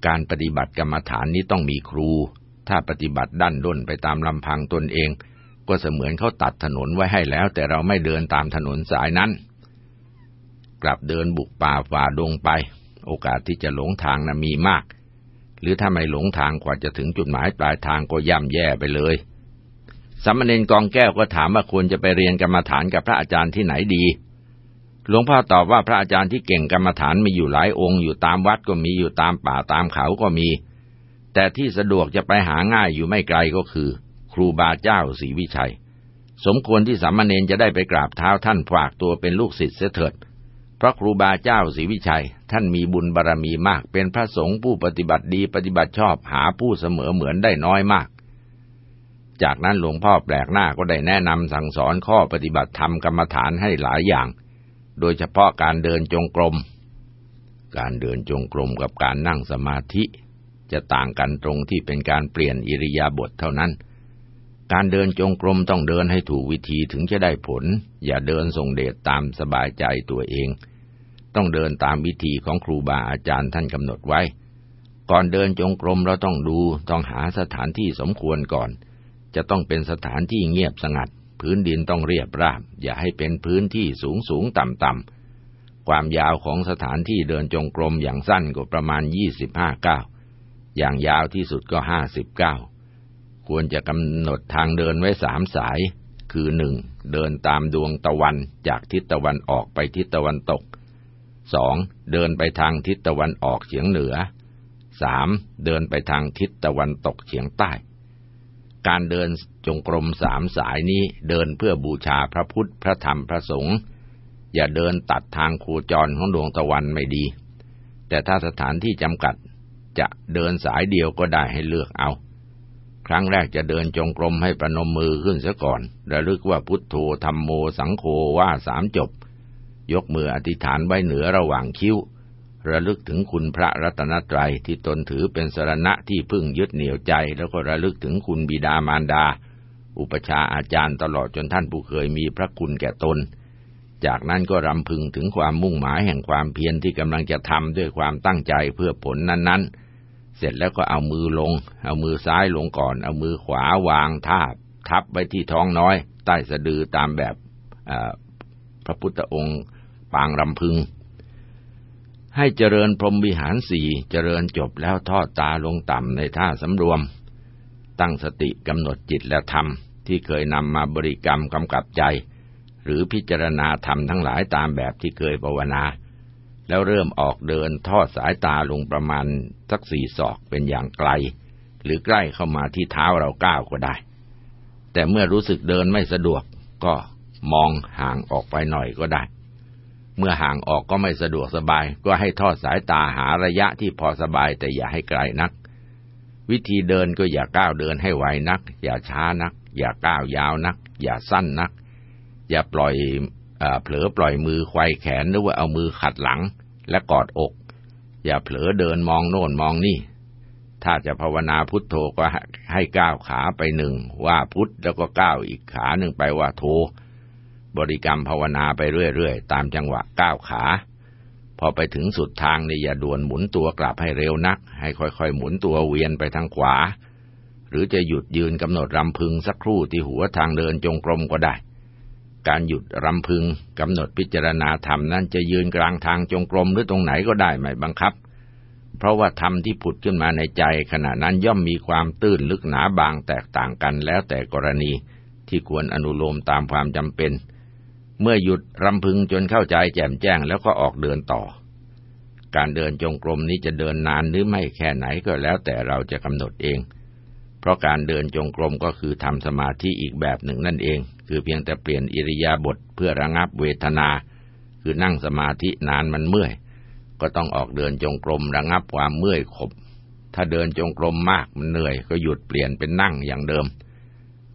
Speaker 1: การปฏิบัติกรรมฐานนี้ต้องมีครู ถ้าปฏิบัติดั้นด้นไปตามลำพังตนเอง ก็เสมือนเขาตัดถนนไว้ให้แล้ว แต่เราไม่เดินตามถนนสายนั้น กลับเดินบุกป่าฝ่าดงไป โอกาสที่จะหลงทางนะมีมาก หรือถ้าไม่หลงทางกว่าจะถึงจุดหมายปลายทางก็ย่ำแย่ไปเลยสัมมเนนกองแก้วก็ถามว่าควรจะไปเรียนกรรมฐานกับพระอาจารย์ที่ไหนดี หลวงพ่อตอบว่าพระอาจารย์ที่เก่งกรรมฐานมีอยู่หลายองค์อยู่ตามวัดก็มีอยู่ตามป่าตามเขาก็มี แต่ที่สะดวกจะไปหาง่ายอยู่ไม่ไกลก็คือ ครูบาเจ้าศรีวิชัย สมควรที่สามเณรจะได้ไปกราบเท้าท่านฝากตัวเป็นลูกศิษย์เสถิดเพราะครูบาเจ้าศรีวิชัย ท่านมีบุญบารรมีมาก เป็นพระสงฆ์ผู้ปฏิบัติดีปฏิบัติชอบหาผู้เสมอเหมือนได้น้อยมาก จากนั้นหลวงพ่อแปลกหน้าก็ได้แนะนำสั่งสอนข้อปฏิบัติธรรมกรรมฐานให้หลายอย่าง โดยเฉพาะการเดินจงกรม การเดินจงกรมกับการนั่งสมาธิจะต่างกันตรงที่เป็นการเปลี่ยนอิริยาบถเท่านั้น การเดินจงกรมต้องเดินให้ถูกวิธีถึงจะได้ผล อย่าเดินส่งเดชตามสบายใจตัวเอง ต้องเดินตามวิธีของครูบาอาจารย์ท่านกำหนดไว้ ก่อนเดินจงกรมเราต้องดูต้องหาสถานที่สมควรก่อน จะต้องเป็นสถานที่เงียบสงัด พื้นดินต้องเรียบราบ อย่าให้เป็นพื้นที่สูงสูงต่ำต่ำความยาวของสถานที่เดินจงกรมอย่างสั้นก็ประมาณยี่สิบห้าเก้าอย่างยาวที่สุดก็ห้าสิบเก้าควรจะกำหนดทางเดินไว้สามสาย คือหนึ่งเดินตามดวงตะวันจากทิศตะวันออกไปทิศตะวันตกสองเดินไปทางทิศตะวันออกเฉียงเหนือสามเดินไปทางทิศตะวันตกเฉียงใต้ การเดิน จงกรมสามสายนี้เดินเพื่อบูชาพระพุทธพระธรรมพระสงฆ์อย่าเดินตัดทางโคจรของดวงตะวันไม่ดี แต่ถ้าสถานที่จำกัดจะเดินสายเดียวก็ได้ให้เลือกเอา ครั้งแรกจะเดินจงกรมให้ประนมมือขึ้นเสียก่อนระลึกว่าพุทโธธรรมโมสังโฆว่าสามจบ ยกมืออธิษฐานไว้เหนือระหว่างคิ้ว ระลึกถึงคุณพระรัตนตรัยที่ตนถือเป็นสรณะที่พึ่งยึดเหนี่ยวใจ แล้วก็ระลึกถึงคุณบิดามารดา อุปชาอาจารย์ตลอดจนท่านผู้เคยมีพระคุณแก่ตน จากนั้นก็รำพึงถึงความมุ่งหมายแห่งความเพียรที่กำลังจะทำด้วยความตั้งใจเพื่อผลนั้น ๆ เสร็จแล้วก็เอามือลง เอามือซ้ายลงก่อน เอามือขวาวางท่าทับไว้ที่ท้องน้อย ใต้สะดือตามแบบพระพุทธองค์ปางรำพึง ให้เจริญพรหมวิหารสี่เจริญจบแล้วทอดตาลงต่ำในท่าสำรวม ตั้งสติกำหนดจิตและธรรม ที่เคยนำมาบริกรรมกำกับใจ หรือพิจารณาธรรมทั้งหลายตามแบบที่เคยภาวนา แล้วเริ่มออกเดินทอดสายตาลงประมาณสักสี่ศอกเป็นอย่างไกล หรือใกล้เข้ามาที่เท้าเราก้าวก็ได้ แต่เมื่อรู้สึกเดินไม่สะดวกก็มองห่างออกไปหน่อยก็ได้ เมื่อห่างออกก็ไม่สะดวกสบาย ก็ให้ทอดสายตาหาระยะที่พอสบายแต่อย่าให้ไกลนัก วิธีเดินก็อย่าก้าวเดินให้ไวนัก อย่าช้านัก อย่าก้าวยาวนัก อย่าสั้นนัก อย่าปล่อยเผลอปล่อยมือควายแขนหรือว่าเอามือขัดหลัง และกอดอก อย่าเผลอเดินมองโน่นมองนี่ ถ้าจะภาวนาพุทโธก็ให้ก้าวขาไปหนึ่งว่าพุทแล้วก็ก้าวอีกขาหนึ่งไปว่าโธบริกรรมภาวนาไปเรื่อยๆ ตามจังหวะก้าวขา พอไปถึงสุดทางนี่อย่าด่วนหมุนตัวกลับให้เร็วนัก ให้ค่อยๆ หมุนตัวเวียนไปทางขวา หรือจะหยุดยืนกำหนดรำพึงสักครู่ที่หัวทางเดินจงกรมก็ได้ การหยุดรำพึงกำหนดพิจารณาธรรมนั้นจะยืนกลางทางจงกรมหรือตรงไหนก็ได้ไม่บังคับ เพราะว่าธรรมที่ผุดขึ้นมาในใจ ขณะนั้นย่อมมีความตื้นลึกหนาบางแตกต่างกันแล้วแต่กรณีที่ควรอนุโลมตามความจำเป็น เมื่อหยุดรำพึงจนเข้าใจแจ่มแจ้งแล้วก็ออกเดินต่อ การเดินจงกรมนี้จะเดินนานหรือไม่แค่ไหนก็แล้วแต่เราจะกำหนดเอง เพราะการเดินจงกรมก็คือทำสมาธิอีกแบบหนึ่งนั่นเอง คือเพียงแต่เปลี่ยนอิริยาบถเพื่อระงับเวทนา คือนั่งสมาธินานมันเมื่อย ก็ต้องออกเดินจงกรมระงับความเมื่อยขบ ถ้าเดินจงกรมมากมันเหนื่อย ก็หยุดเปลี่ยนเป็นนั่งอย่างเดิม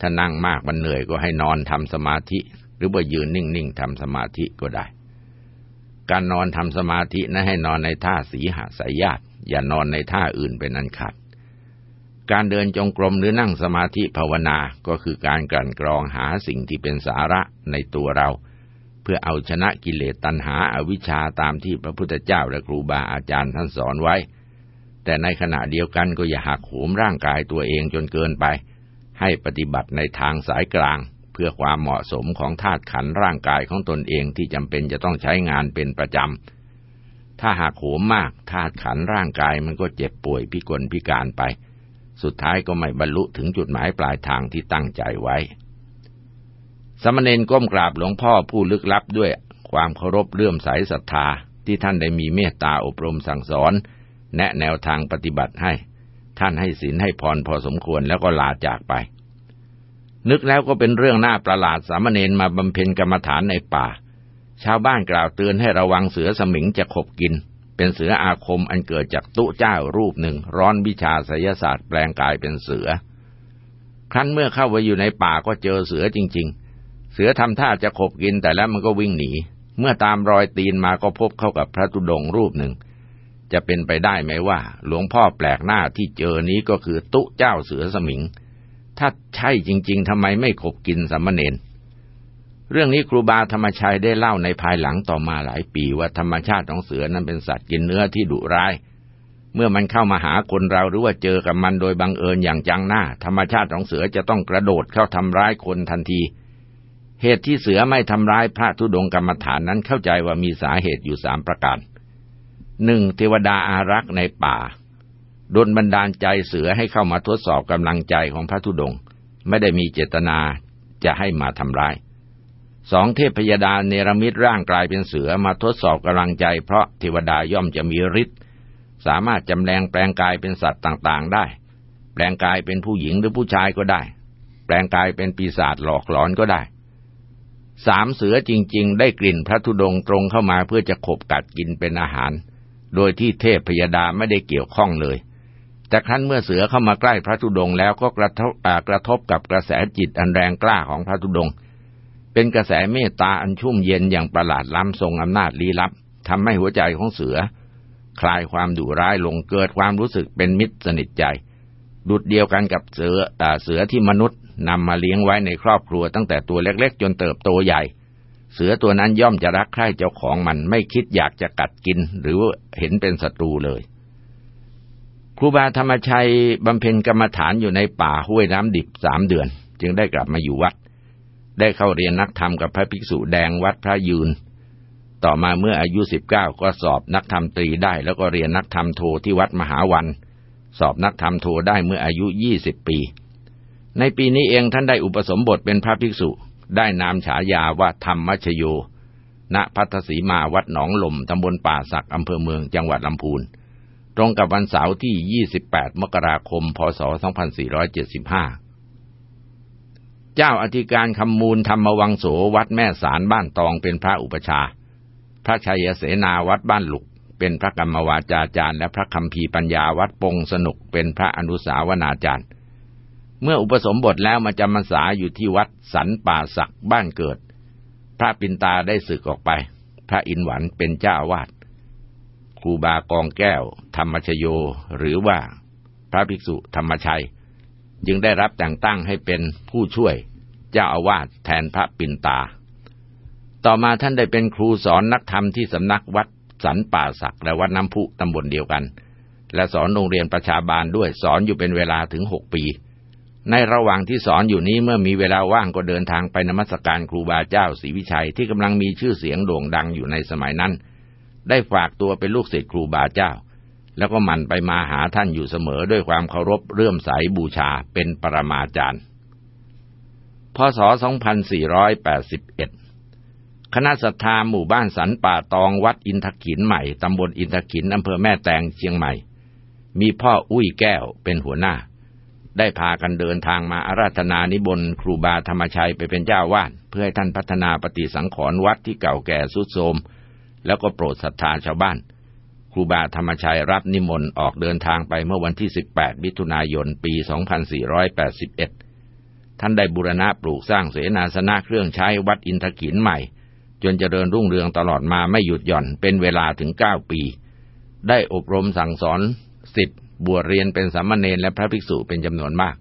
Speaker 1: ถ้านั่งมากมันเหนื่อยก็ให้นอนทำสมาธิ หรือว่ายืนนิ่งๆทำสมาธิก็ได้ การนอนทำสมาธินั้นให้นอนในท่าสีหาสายญาติอย่านอนในท่าอื่นเป็นอันขาด การเดินจงกรมหรือนั่งสมาธิภาวนาก็คือการกลั่นกรองหาสิ่งที่เป็นสาระในตัวเรา เพื่อเอาชนะกิเลสตัณหาอาวิชชาตามที่พระพุทธเจ้าและครูบาอาจารย์ท่านสอนไว้ แต่ในขณะเดียวกันก็อย่าหักโหมร่างกายตัวเองจนเกินไป ให้ปฏิบัติในทางสายกลาง เพื่อความเหมาะสมของธาตุขันร่างกายของตนเองที่จำเป็นจะต้องใช้งานเป็นประจำถ้าหากโหมมากธาตุขันร่างกายมันก็เจ็บป่วยพิกลพิการไป สุดท้ายก็ไม่บรรลุถึงจุดหมายปลายทางที่ตั้งใจไว้ สมณเณรก้มกราบหลวงพ่อผู้ลึกลับด้วยความเคารพเลื่อมใสศรัทธาที่ท่านได้มีเมตตาอบรมสั่งสอน แนะแนวทางปฏิบัติให้ ท่านให้ศีลให้พรพอสมควรแล้วก็ลาจากไป นึกแล้วก็เป็นเรื่องน่าประหลาดสามเณรมาบำเพ็ญกรรมฐานในป่า ชาวบ้านกล่าวเตือนให้ระวังเสือสมิงจะขบกิน เป็นเสืออาคมอันเกิดจากตุเจ้ารูปหนึ่งร้อนวิชาไสยศาสตร์แปลงกายเป็นเสือ ครั้นเมื่อเข้าไปอยู่ในป่าก็เจอเสือจริง ๆ เสือทำท่าจะขบกินแต่แล้วมันก็วิ่งหนี เมื่อตามรอยตีนมาก็พบเข้ากับพระตุดงรูปหนึ่ง จะเป็นไปได้ไหมว่า หลวงพ่อแปลกหน้าที่เจอนี้ก็คือตุเจ้าเสือสมิง ถ้าใช่จริง ๆทำไมไม่ขบกินสัมมเนน เรื่องนี้ครูบาธรรมชัยได้เล่าในภายหลังต่อมาหลายปีว่าธรรมชาติของเสือนั้นเป็นสัตว์กินเนื้อที่ดุร้าย เมื่อมันเข้ามาหาคนเราหรือว่าเจอกับมันโดยบังเอิญอย่างจังหน้า ธรรมชาติของเสือจะต้องกระโดดเข้าทำร้ายคนทันที เหตุที่เสือไม่ทำร้ายพระธุดงกรรมฐานนั้นเข้าใจว่ามีสาเหตุอยู่สามประการหนึ่งเทวดาอารักษ์ในป่าดนบันดาลใจเสือให้เข้ามาทดสอบกำลังใจของพระธุดงค์ไม่ได้มีเจตนาจะให้มาทำร้าย สองเทพพยดาเนรมิตร่างกลายเป็นเสือมาทดสอบกำลังใจเพราะเทวดาย่อมจะมีฤทธิ์สามารถจำแรงแปลงกายเป็นสัตว์ต่างๆได้ แปลงกายเป็นผู้หญิงหรือผู้ชายก็ได้ แปลงกายเป็นปีศาจหลอกหลอนก็ได้สามเสือจริง ๆ ได้กลิ่นพระธุดงตรงเข้ามาเพื่อจะขบกัดกินเป็นอาหาร โดยที่เทพพยดาไม่ได้เกี่ยวข้องเลย แต่ครั้นเมื่อเสือเข้ามาใกล้พระธุดงแล้วก็กระทบกระทบกับกระแสจิตอันแรงกล้าของพระธุดง เป็นกระแสเมตตาอันชุ่มเย็นอย่างประหลาดล้ำทรงอำนาจลี้ลับทำให้หัวใจของเสือ คลายความดุร้ายลงเกิดความรู้สึกเป็นมิตรสนิทใจ ดุดเดียวกันกับเสือเสือที่มนุษย์นำมาเลี้ยงไว้ในครอบครัวตั้งแต่ตัวเล็กๆ จนเติบโตใหญ่ เสือตัวนั้นย่อมจะรักใคร่เจ้าของมันไม่คิดอยากจะกัดกิน หรือเห็นเป็นศัตรูเลยครูบาธรรมชัยบำเพ็ญกรรมฐานอยู่ในป่าห้วยน้ำดิบสามเดือน จึงได้กลับมาอยู่วัด ได้เข้าเรียนนักธรรมกับพระภิกษุแดงวัดพระยืน ต่อมาเมื่ออายุสิบเก้าก็สอบนักธรรมตรีได้ แล้วก็เรียนนักธรรมโทที่วัดมหาวัน สอบนักธรรมโทได้เมื่ออายุยี่สิบปี ในปีนี้เองท่านได้อุปสมบทเป็นพระภิกษุ ได้นามฉายาว่าธรรมชโย ณพัทสีมาวัดหนองลมตำบลป่าสักอำเภอเมืองจังหวัดลำพูน ตรงกับวันเสาร์ที่ 28 มกราคม พศ 2475 เจ้าอธิการคำมูลธรรมวังโสวัดแม่สารบ้านตองเป็นพระอุปชา พระชัยเสนาวัดบ้านหลุก เป็นพระกรรมวาจาจารย์ และพระคำพีปัญญาวัดปงสนุกเป็นพระอนุสาวนาจารย์ เมื่ออุปสมบทแล้วมาจำพรรษาอยู่ที่วัดสันป่าศักบ้านเกิด พระปินตาได้สึกออกไป พระอินหวันเป็นเจ้าวาดครูบากองแก้ว ธรรมชโย หรือว่า พระภิกษุธรรมชัย จึงได้รับแต่งตั้งให้เป็นผู้ช่วย เจ้าอาวาสแทนพระปินตา ต่อมาท่านได้เป็นครูสอนนักธรรมที่สำนักวัดสันป่าศักและวัดน้ำพุตำบลเดียวกัน และสอนโรงเรียนประชาบาลด้วยสอนอยู่เป็นเวลาถึงหกปี ในระหว่างที่สอนอยู่นี้เมื่อมีเวลาว่างก็เดินทางไปนมัสการครูบาเจ้าศรีวิชัยที่กำลังมีชื่อเสียงโด่งดังอยู่ในสมัยนั้น ได้ฝากตัวเป็นลูกศิษย์ครูบาเจ้า แล้วก็มันไปมาหาท่านอยู่เสมอด้วยความเคารพเรื่อมใสบูชาเป็นปรมาจารย์ พศ 2481 คณะศรัทธาหมู่บ้านสันป่าตองวัดอินทขินใหม่ ตำบลอินทขินอำเภอแม่แตงเชียงใหม่ มีพ่ออุ้ยแก้วเป็นหัวหน้า ได้พากันเดินทางมาอาราธนานิบนครูบาธรรมชัยไปเป็นเจ้าวาดเพื่อให้ท่านพัฒนาปฏิสังขรณ์วัดที่เก่าแก่สุดโทรมแล้วก็โปรดศรัทธาชาวบ้าน ครูบาธรรมชัยรับนิมนต์ออกเดินทางไปเมื่อวันที่ 18 มิถุนายน ปี 2481 ท่านได้บูรณะปลูกสร้างเสนาสนะเครื่องใช้วัดอินทขินใหม่ จนเจริญรุ่งเรืองตลอดมาไม่หยุดหย่อนเป็นเวลาถึงเก้าปี ได้อบรมสั่งสอนสิทธิ์บวชเรียนเป็นสามเณรและพระภิกษุเป็นจำนวนมาก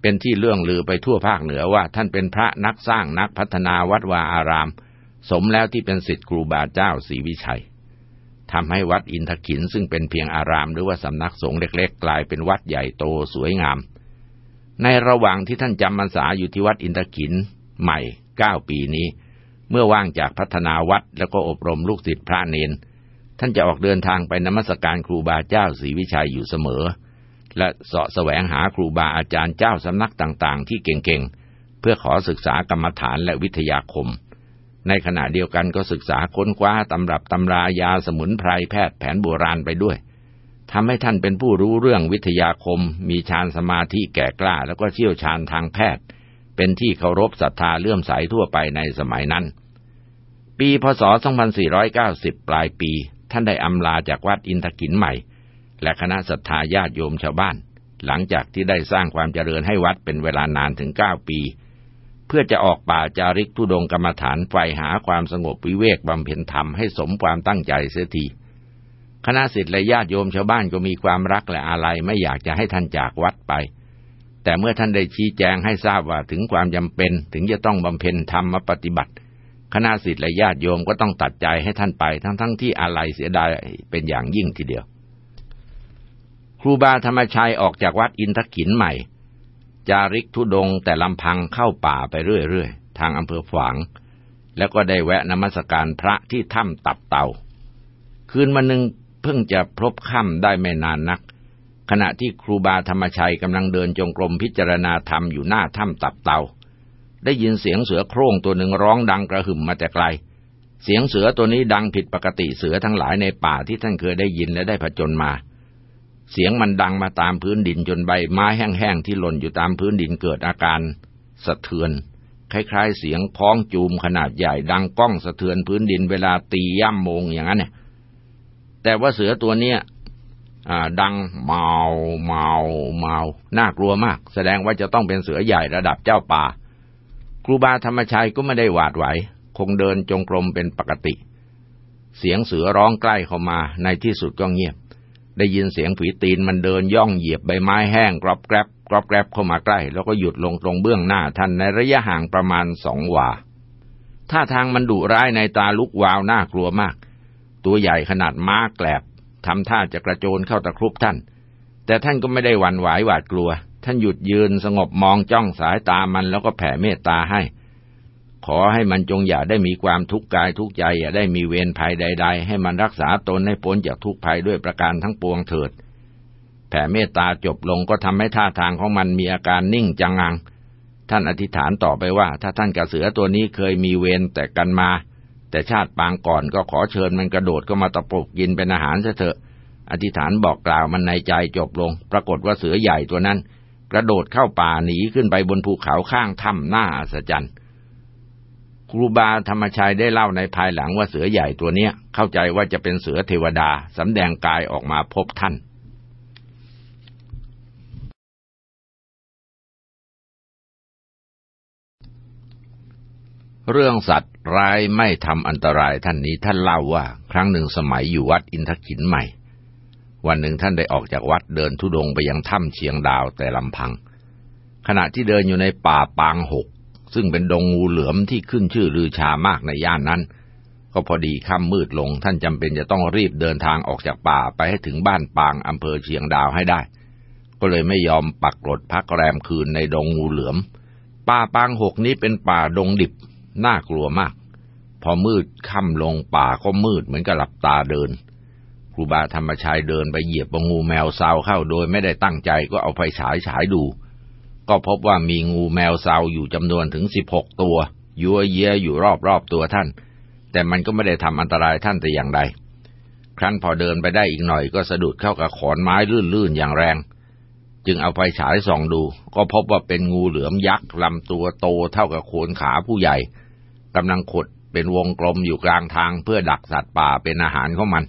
Speaker 1: เป็นที่เลื่องลือไปทั่วภาคเหนือว่าท่านเป็นพระนักสร้างนักพัฒนาวัดวาอาราม สมแล้วที่เป็นสิทธิครูบาเจ้าศรีวิชัย ทำให้วัดอินทขินซึ่งเป็นเพียงอารามหรือว่าสำนักสงฆ์เล็กๆ กลายเป็นวัดใหญ่โตสวยงาม ในระหว่างที่ท่านจำพรรษาอยู่ที่วัดอินทขินใหม่เก้าปีนี้ เมื่อว่างจากพัฒนาวัดแล้วก็อบรมลูกศิษย์พระเนน ท่านจะออกเดินทางไปนมัสการครูบาเจ้าศรีวิชัยอยู่เสมอ และเสาะแสวงหาครูบาอาจารย์เจ้าสำนักต่างๆ ที่เก่งๆเพื่อขอศึกษากรรมฐานและวิทยาคม ในขณะเดียวกันก็ศึกษาค้นคว้าตำรับตำรายาสมุนไพรแพทย์แผนโบราณไปด้วยทำให้ท่านเป็นผู้รู้เรื่องวิทยาคม มีฌานสมาธิแก่กล้า แล้วก็เชี่ยวชาญทางแพทย์ เป็นที่เคารพศรัทธาเลื่อมใสทั่วไปในสมัยนั้น ปีพศ 2490 ปลายปี ท่านได้อำลาจากวัดอินทกินใหม่ และคณะศรัทธาญาติโยมชาวบ้าน หลังจากที่ได้สร้างความเจริญให้วัดเป็นเวลานานถึงเก้าปี เพื่อจะออกป่าจาริกทุดงกรรมฐานไฟหาความสงบวิเวกบำเพ็ญธรรมให้สมความตั้งใจเสียทีคณะศิษย์และญาติโยมชาวบ้านก็มีความรักและอาลัยไม่อยากจะให้ท่านจากวัดไป แต่เมื่อท่านได้ชี้แจงให้ทราบว่าถึงความจำเป็นถึงจะต้องบำเพ็ญธรรมปฏิบัติ คณะสิทธิและญาติโยมก็ต้องตัดใจให้ท่านไปทั้งๆทที่อะไรเสียดายเป็นอย่างยิ่งทีเดียว ครูบาธรรมชัยออกจากวัดอินทขินใหม่ จาริกทุดงแต่ลำพังเข้าป่าไปเรื่อยๆ ทางอำเภอฝาง แล้วก็ได้แวะนมัสการพระที่ถ้ำตับเตา คืนวันหนึ่งเพิ่งจะพบค่ำได้ไม่นานนัก ขณะที่ครูบาธรรมชัยกำลังเดินจงกรมพิจารณาธรรมอยู่หน้าถ้ำตับเตา ได้ยินเสียงเสือโคร่งตัวหนึ่งร้องดังกระหึ่มมาแต่ไกล เสียงเสือตัวนี้ดังผิดปกติเสือทั้งหลายในป่าที่ท่านเคยได้ยินและได้ผจญมา เสียงมันดังมาตามพื้นดินจนใบไม้แห้งๆที่หล่นอยู่ตามพื้นดินเกิดอาการสะเทือน คล้ายๆ เสียงพ้องจูมขนาดใหญ่ดังก้องสะเทือนพื้นดินเวลาตีย่ำโมงอย่างนั้นเนี่ย แต่ว่าเสือตัวเนี้ยดังเมาเมาเมาน่ากลัวมาก แสดงว่าจะต้องเป็นเสือใหญ่ระดับเจ้าป่า ครูบาธรรมชัยก็ไม่ได้หวาดไหว คงเดินจงกรมเป็นปกติ เสียงเสือร้องใกล้เข้ามาในที่สุดก็เงียบ ได้ยินเสียงฝีตีนมันเดินย่องเหยียบใบไม้แห้งกรอบแกรบกรอบแกรบเข้ามาใกล้ แล้วก็หยุดลงตรงเบื้องหน้าท่านในระยะห่างประมาณสองวาท่าทางมันดุร้ายในตาลุกวาวน่ากลัวมาก ตัวใหญ่ขนาดม้าแกลบทำท่าจะกระโจนเข้าตะครุบท่าน แต่ท่านก็ไม่ได้หวั่นไหวหวาดกลัว ท่านหยุดยืนสงบมองจ้องสายตามันแล้วก็แผ่เมตตาให้ ขอให้มันจงอย่าได้มีความทุกข์กายทุกข์ใจ อย่าได้มีเวรภัยใด ๆ ให้มันรักษาตนให้พ้นจากทุกภัยด้วยประการทั้งปวงเถิด แผ่เมตตาจบลงก็ทำให้ท่าทางของมันมีอาการนิ่งจังงัง ท่านอธิษฐานต่อไปว่า ถ้าท่านกับเสือตัวนี้เคยมีเวรแต่กันมา แต่ชาติปางก่อนก็ขอเชิญมันกระโดดก็มาตะปบกินเป็นอาหารเถอะ อธิษฐานบอกกล่าวมันในใจจบลง ปรากฏว่าเสือใหญ่ตัวนั้น กระโดดเข้าป่าหนีขึ้นไปบนภูเขาข้างถ้ำหน้าอัศจรรย์ ครูบาธรรมชัยได้เล่าในภายหลังว่าเสือใหญ่ตัวเนี้ยเข้าใจว่าจะเป็นเสือเทวดาสำแดงกายออกมาพบท่าน เรื่องสัตว์ร้ายไม่ทำอันตรายท่านนี้ท่านเล่าว่า ครั้งหนึ่งสมัยอยู่วัดอินทขินใหม่ วันหนึ่งท่านได้ออกจากวัดเดินทุดงไปยังถ้ำเชียงดาวแต่ลำพัง ขณะที่เดินอยู่ในป่าปางหก ซึ่งเป็นดงงูเหลือมที่ขึ้นชื่อลือชามากในย่านนั้น ก็พอดีค่ำมืดลงท่านจำเป็นจะต้องรีบเดินทางออกจากป่าไปให้ถึงบ้านปางอำเภอเชียงดาวให้ได้ ก็เลยไม่ยอมปักกรดพักแรมคืนในดงงูเหลือม ป่าปางหกนี้เป็นป่าดงดิบ น่ากลัวมาก พอมืดค่ำลงป่าก็มืดเหมือนกับหลับตาเดินครูบาธรรมชัยเดินไปเหยียบงูแมวเซาเข้าโดยไม่ได้ตั้งใจก็เอาไฟฉายฉายดู ก็พบว่ามีงูแมวเซาอยู่จำนวนถึงสิบหกตัว ยัวเยียอยู่รอบๆตัวท่าน แต่มันก็ไม่ได้ทำอันตรายท่านแต่อย่างใด ครั้นพอเดินไปได้อีกหน่อยก็สะดุดเข้ากับขอนไม้ลื่นๆอย่างแรง จึงเอาไฟฉายส่องดู ก็พบว่าเป็นงูเหลือมยักษ์ลำตัวโตเท่ากับโคนขาผู้ใหญ่กำลังขดเป็นวงกลมอยู่กลางทางเพื่อดักสัตว์ป่าเป็นอาหารของมัน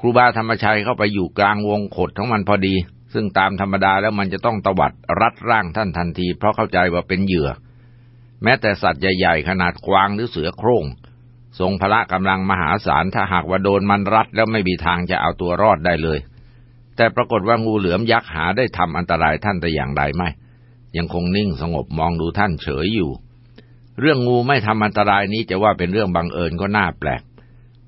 Speaker 1: ครูบาธรรมชัยเข้าไปอยู่กลางวงขดของมันพอดี ซึ่งตามธรรมดาแล้วมันจะต้องตวัดรัดร่างท่านทันที เพราะเข้าใจว่าเป็นเหยื่อ แม้แต่สัตว์ใหญ่ๆ ขนาดควางหรือเสือโคร่งทรงพละกำลังมหาศาลถ้าหากว่าโดนมันรัดแล้วไม่มีทางจะเอาตัวรอดได้เลย แต่ปรากฏว่างูเหลือมยักษ์หาได้ทำอันตรายท่านแต่อย่างใดไม่ ยังคงนิ่งสงบมองดูท่านเฉยอยู่ เรื่องงูไม่ทำอันตรายนี้จะว่าเป็นเรื่องบังเอิญก็น่าแปลก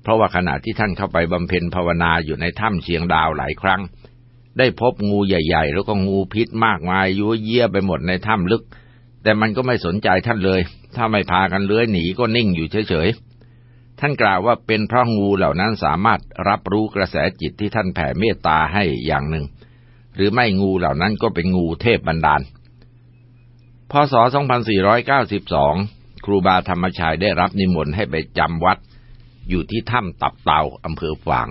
Speaker 1: เพราะว่าขณะที่ท่านเข้าไปบำเพ็ญภาวนาอยู่ในถ้ำเชียงดาวหลายครั้ง ได้พบงูใหญ่ ๆ แล้วก็งูพิษมากมายยั่วเยี่ยไปหมดในถ้ำลึก แต่มันก็ไม่สนใจท่านเลย ถ้าไม่พากันเลื้อยหนีก็นิ่งอยู่เฉยๆ ท่านกล่าวว่าเป็นเพราะงูเหล่านั้นสามารถรับรู้กระแสจิตที่ท่านแผ่เมตตาให้อย่างหนึ่ง หรือไม่งูเหล่านั้นก็เป็นงูเทพบันดาล พศ 2492 ครูบาธรรมชายได้รับนิมนต์ให้ไปจำวัด อยู่ที่ถ้ำตับเตาอำเภอฝาง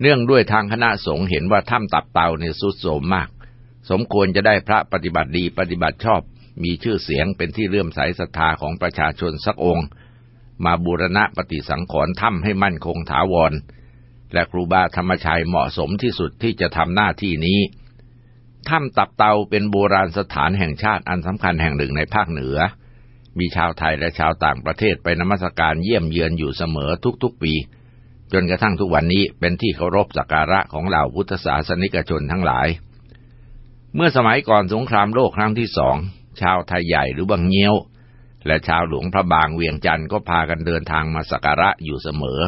Speaker 1: เนื่องด้วยทางคณะสงฆ์เห็นว่าถ้ำตับเตาเนี่ยสุดโสมมาก สมควรจะได้พระปฏิบัติดีปฏิบัติชอบ มีชื่อเสียงเป็นที่เลื่อมใสศรัทธาของประชาชนสักองค์ มาบูรณะปฏิสังขรณ์ถ้ำให้มั่นคงถาวร และครูบาธรรมชัยเหมาะสมที่สุดที่จะทำหน้าที่นี้ถ้ำตับเตาเป็นโบราณสถานแห่งชาติอันสำคัญแห่งหนึ่งในภาคเหนือ มีชาวไทยและชาวต่างประเทศไปนมัสการเยี่ยมเยือนอยู่เสมอทุกๆปี จนกระทั่งทุกวันนี้เป็นที่เคารพสักการะของเหล่าพุทธศาสนิกชนทั้งหลาย เมื่อสมัยก่อนสงครามโลกครั้งที่สอง ชาวไทยใหญ่หรือบางเงี้ยว และชาวหลวงพระบางเวียงจันทร์ก็พากันเดินทางมาสักการะอยู่เสมอ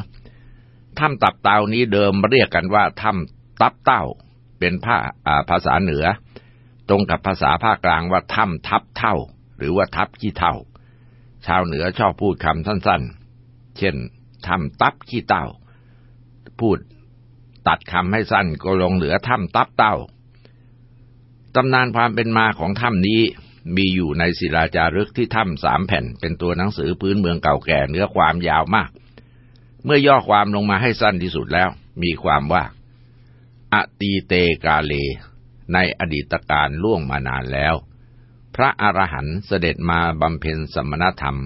Speaker 1: ถ้ำตับเตานี้เดิมเรียกกันว่าถ้ำตับเต้า เป็นภาภาษาเหนือ ตรงกับภาษาภาคกลางว่าถ้ำทับเท่า หรือว่าทับขี้เท่า ชาวเหนือชอบพูดคำสั้น ๆ เช่นถ้ำตับขี้เต้า พูด ตัดคำให้สั้นก็ลงเหลือถ้ำตับเต้าตำนานความเป็นมาของถ้ำนี้มีอยู่ในศิลาจารึกที่ถ้ำสามแผ่น เป็นตัวหนังสือพื้นเมืองเก่าแก่เนื้อความยาวมาก เมื่อย่อความลงมาให้สั้นที่สุดแล้ว มีความว่า อตีเตกาเล ในอดีตการล่วงมานานแล้ว พระอรหันต์เสด็จมาบำเพ็ญสมณธรรม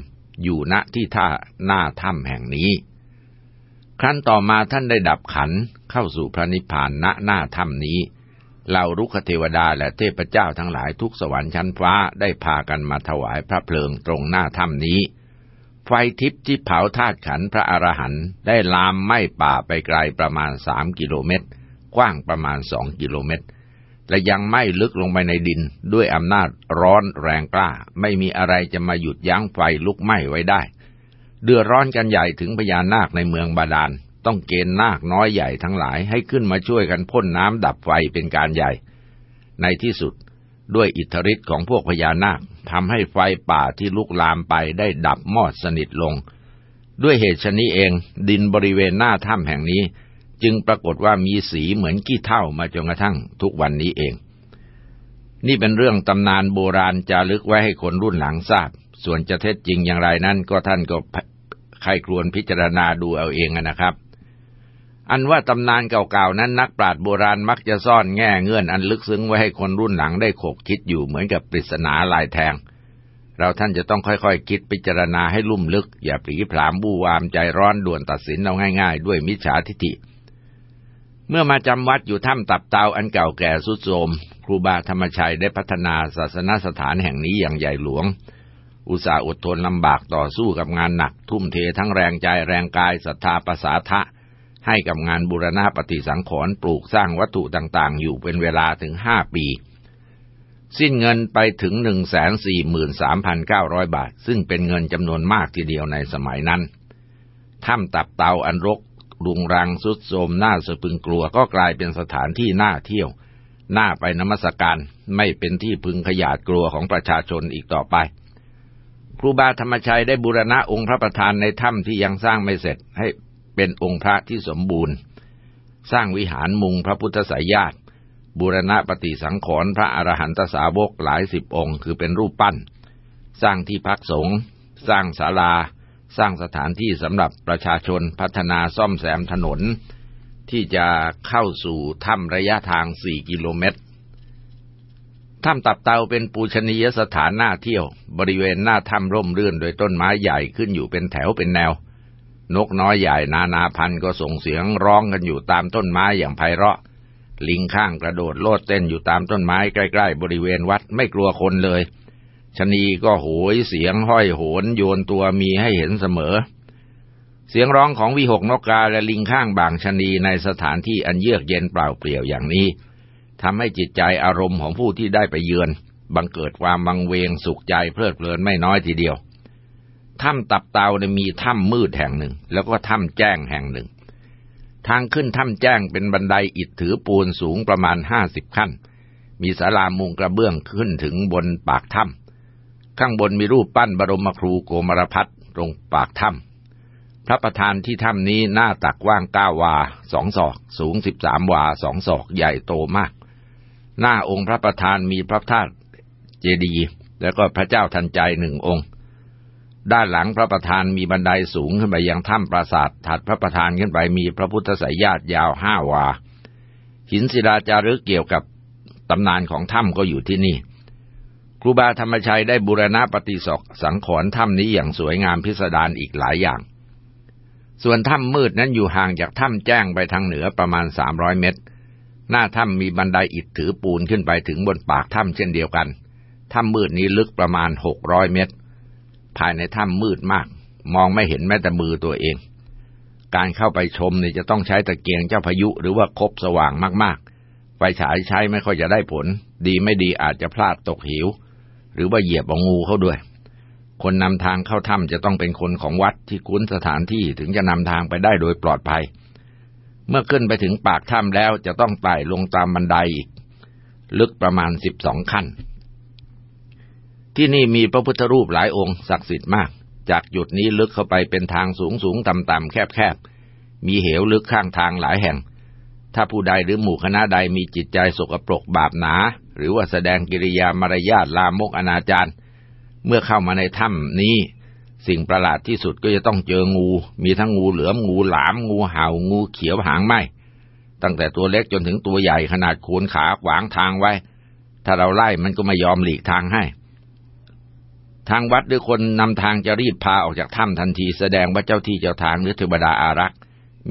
Speaker 1: อยู่ณที่ท่าหน้าถ้ำแห่งนี้ ครั้นต่อมาท่านได้ดับขันเข้าสู่พระนิพพานณหน้าถ้ำนี้เหล่ารุกขเทวดาและเทพเจ้าทั้งหลายทุกสวรรค์ชั้นฟ้าได้พากันมาถวายพระเพลิงตรงหน้าถ้ำนี้ ไฟทิพย์ที่เผาธาตุขันพระอรหันต์ได้ลามไหม้ป่าไปไกลประมาณสามกิโลเมตร กว้างประมาณสองกิโลเมตร และยังไหม้ลึกลงไปในดินด้วยอำนาจร้อนแรงกล้า ไม่มีอะไรจะมาหยุดยั้งไฟลุกไหม้ไว้ได้ เดือดร้อนกันใหญ่ถึงพญานาคในเมืองบาดาล ต้องเกณฑ์นาคน้อยใหญ่ทั้งหลายให้ขึ้นมาช่วยกันพ่นน้ำดับไฟเป็นการใหญ่ ในที่สุดด้วยอิทธิฤทธิ์ของพวกพญานาคทำให้ไฟป่าที่ลุกลามไปได้ดับมอดสนิทลง ด้วยเหตุชนี้เองดินบริเวณหน้าถ้ำแห่งนี้ จึงปรากฏว่ามีสีเหมือนขี้เท่ามาจนกระทั่งทุกวันนี้เอง นี่เป็นเรื่องตำนานโบราณจารึกไว้ให้คนรุ่นหลังทราบ ส่วนจะเท็จจริงอย่างไรนั้นก็ท่านก็ ใครครวนพิจารณาดูเอาเองนะครับ อันว่าตำนานเก่าๆนั้นนักปราชญ์โบราณมักจะซ่อนแง่เงื่อนอันลึกซึ้งไว้ให้คนรุ่นหลังได้ขบคิดอยู่เหมือนกับปริศนาลายแทง เราท่านจะต้องค่อยๆคคิดพิจารณาให้ลุ่มลึก อย่าปลีผามบูวามใจร้อนด่วนตัดสินเอาง่ายๆ ด้วยมิจฉาทิฏฐิเมื่อมาจำวัดอยู่ถ้ำตับเตาอันเก่าแก่สุดโทมครูบาธรรมชัยได้พัฒนาศาสนสถานแห่งนี้อย่างใหญ่หลวง อุตส่าห์อดทนลำบากต่อสู้กับงานหนัก ทุ่มเททั้งแรงใจแรงกายศรัทธาประสาทะ ให้กับงานบูรณะปฏิสังขรณ์ปลูกสร้างวัตถุต่างๆ อยู่เป็นเวลาถึงห้าปี สิ้นเงินไปถึงหนึ่งแสนสี่หมื่นสามพันเก้าร้อยบาท ซึ่งเป็นเงินจำนวนมากทีเดียวในสมัยนั้นถ้ำตับเตาอันรกรุงรังสุดโทมน่าสะพึงกลัวก็กลายเป็นสถานที่น่าเที่ยว น่าไปนมัสการ ไม่เป็นที่พึงขยาดกลัวของประชาชนอีกต่อไป ครูบาธรรมชัยได้บูรณะองค์พระประธานในถ้ำที่ยังสร้างไม่เสร็จให้เป็นองค์พระที่สมบูรณ์ สร้างวิหารมุงพระพุทธสายญาติบูรณะปฏิสังขรณ์พระอรหันตสาวกหลายสิบองค์ คือเป็นรูปปั้น สร้างที่พักสงฆ์สร้างศาลา สร้างสถานที่สำหรับประชาชนพัฒนาซ่อมแซมถนน ที่จะเข้าสู่ถ้ำระยะทางสี่กิโลเมตร ถ้ำตับเตาเป็นปูชนียสถานหน้าเที่ยว บริเวณหน้าถ้ำร่มรื่นโดยต้นไม้ใหญ่ขึ้นอยู่เป็นแถวเป็นแนว นกน้อยใหญ่นานาพันธุ์ก็ส่งเสียงร้องกันอยู่ตามต้นไม้อย่างไพเราะ ลิงข้างกระโดดโลดเต้นอยู่ตามต้นไม้ใกล้ๆ บริเวณวัดไม่กลัวคนเลยชนีก็โหยเสียงห้อยโหนโยนตัวมีให้เห็นเสมอ เสียงร้องของวิหกนกกาและลิงข้างบางชนีในสถานที่อันเยือกเย็นเปล่าเปลี่ยวอย่างนี้ ทำให้จิตใจอารมณ์ของผู้ที่ได้ไปเยือน บังเกิดความวังเวงสุขใจเพลิดเพลินไม่น้อยทีเดียว ถ้ำตับเตาเนี่ยมีถ้ำมืดแห่งหนึ่ง แล้วก็ถ้ำแจ้งแห่งหนึ่ง ทางขึ้นถ้ำแจ้งเป็นบันไดอิฐถือปูนสูงประมาณห้าสิบขั้น มีศาลามุงกระเบื้องขึ้นถึงบนปากถ้ำข้างบนมีรูปปั้นบรมครูโกมารพัฒตรงปากถ้ำพระประธานที่ถ้ำนี้หน้าตักว่างเก้าวาสองศอก สูงสิบสามวาสองศอกใหญ่โตมาก หน้าองค์พระประธานมีพระธาตุเจดีย์แล้วก็พระเจ้าทันใจหนึ่งองค์ ด้านหลังพระประธานมีบันไดสูงขึ้นไปยังถ้ำปราสาทถัดพระประธานขึ้นไปมีพระพุทธสายญาติยาวห้าวา หินศิลาจารึกเกี่ยวกับตำนานของถ้ำก็อยู่ที่นี่ครูบาธรรมชัยได้บูรณะปฏิสกสังขรถ้ำนี้อย่างสวยงามพิสดารอีกหลายอย่าง ส่วนถ้ำมืดนั้นอยู่ห่างจากถ้ำแจ้งไปทางเหนือประมาณสามร้อยเมตร หน้าถ้ำมีบันไดอิฐถือปูนขึ้นไปถึงบนปากถ้ำเช่นเดียวกัน ถ้ำมืดนี้ลึกประมาณหกร้อยเมตร ภายในถ้ำมืดมาก มองไม่เห็นแม้แต่มือตัวเอง การเข้าไปชมนี่จะต้องใช้ตะเกียงเจ้าพายุหรือว่าคบสว่างมากๆ ไฟฉายใช้ไม่ค่อยจะได้ผล ดีไม่ดีอาจจะพลาดตกหิว หรือว่าเหยียบองูเข้าด้วย คนนำทางเข้าถ้ำจะต้องเป็นคนของวัดที่คุ้นสถานที่ถึงจะนำทางไปได้โดยปลอดภัย เมื่อขึ้นไปถึงปากถ้ำแล้วจะต้องไต่ลงตามบันไดอีก ลึกประมาณสิบสองขั้น ที่นี่มีพระพุทธรูปหลายองค์ศักดิ์สิทธิ์มาก จากจุดนี้ลึกเข้าไปเป็นทางสูงสูงต่ำต่ำแคบแคบมีเหวลึกข้างทางหลายแห่ง ถ้าผู้ใดหรือหมู่คณะใดมีจิตใจสกปรกบาปหนา หรือว่าแสดงกิริยามารยาทลามกอนาจารเมื่อเข้ามาในถ้ำนี้ สิ่งประหลาดที่สุดก็จะต้องเจองู มีทั้งงูเหลือมงูหลาม งูเห่า งูเขียวหางไหมตั้งแต่ตัวเล็กจนถึงตัวใหญ่ขนาดโคนขาขวางทางไว้ ถ้าเราไล่มันก็ไม่ยอมหลีกทางให้ ทางวัดหรือคนนำทางจะรีบพาออกจากถ้ำทันทีแสดงว่าเจ้าที่เจ้าทางหรือเทวดาอารักษ์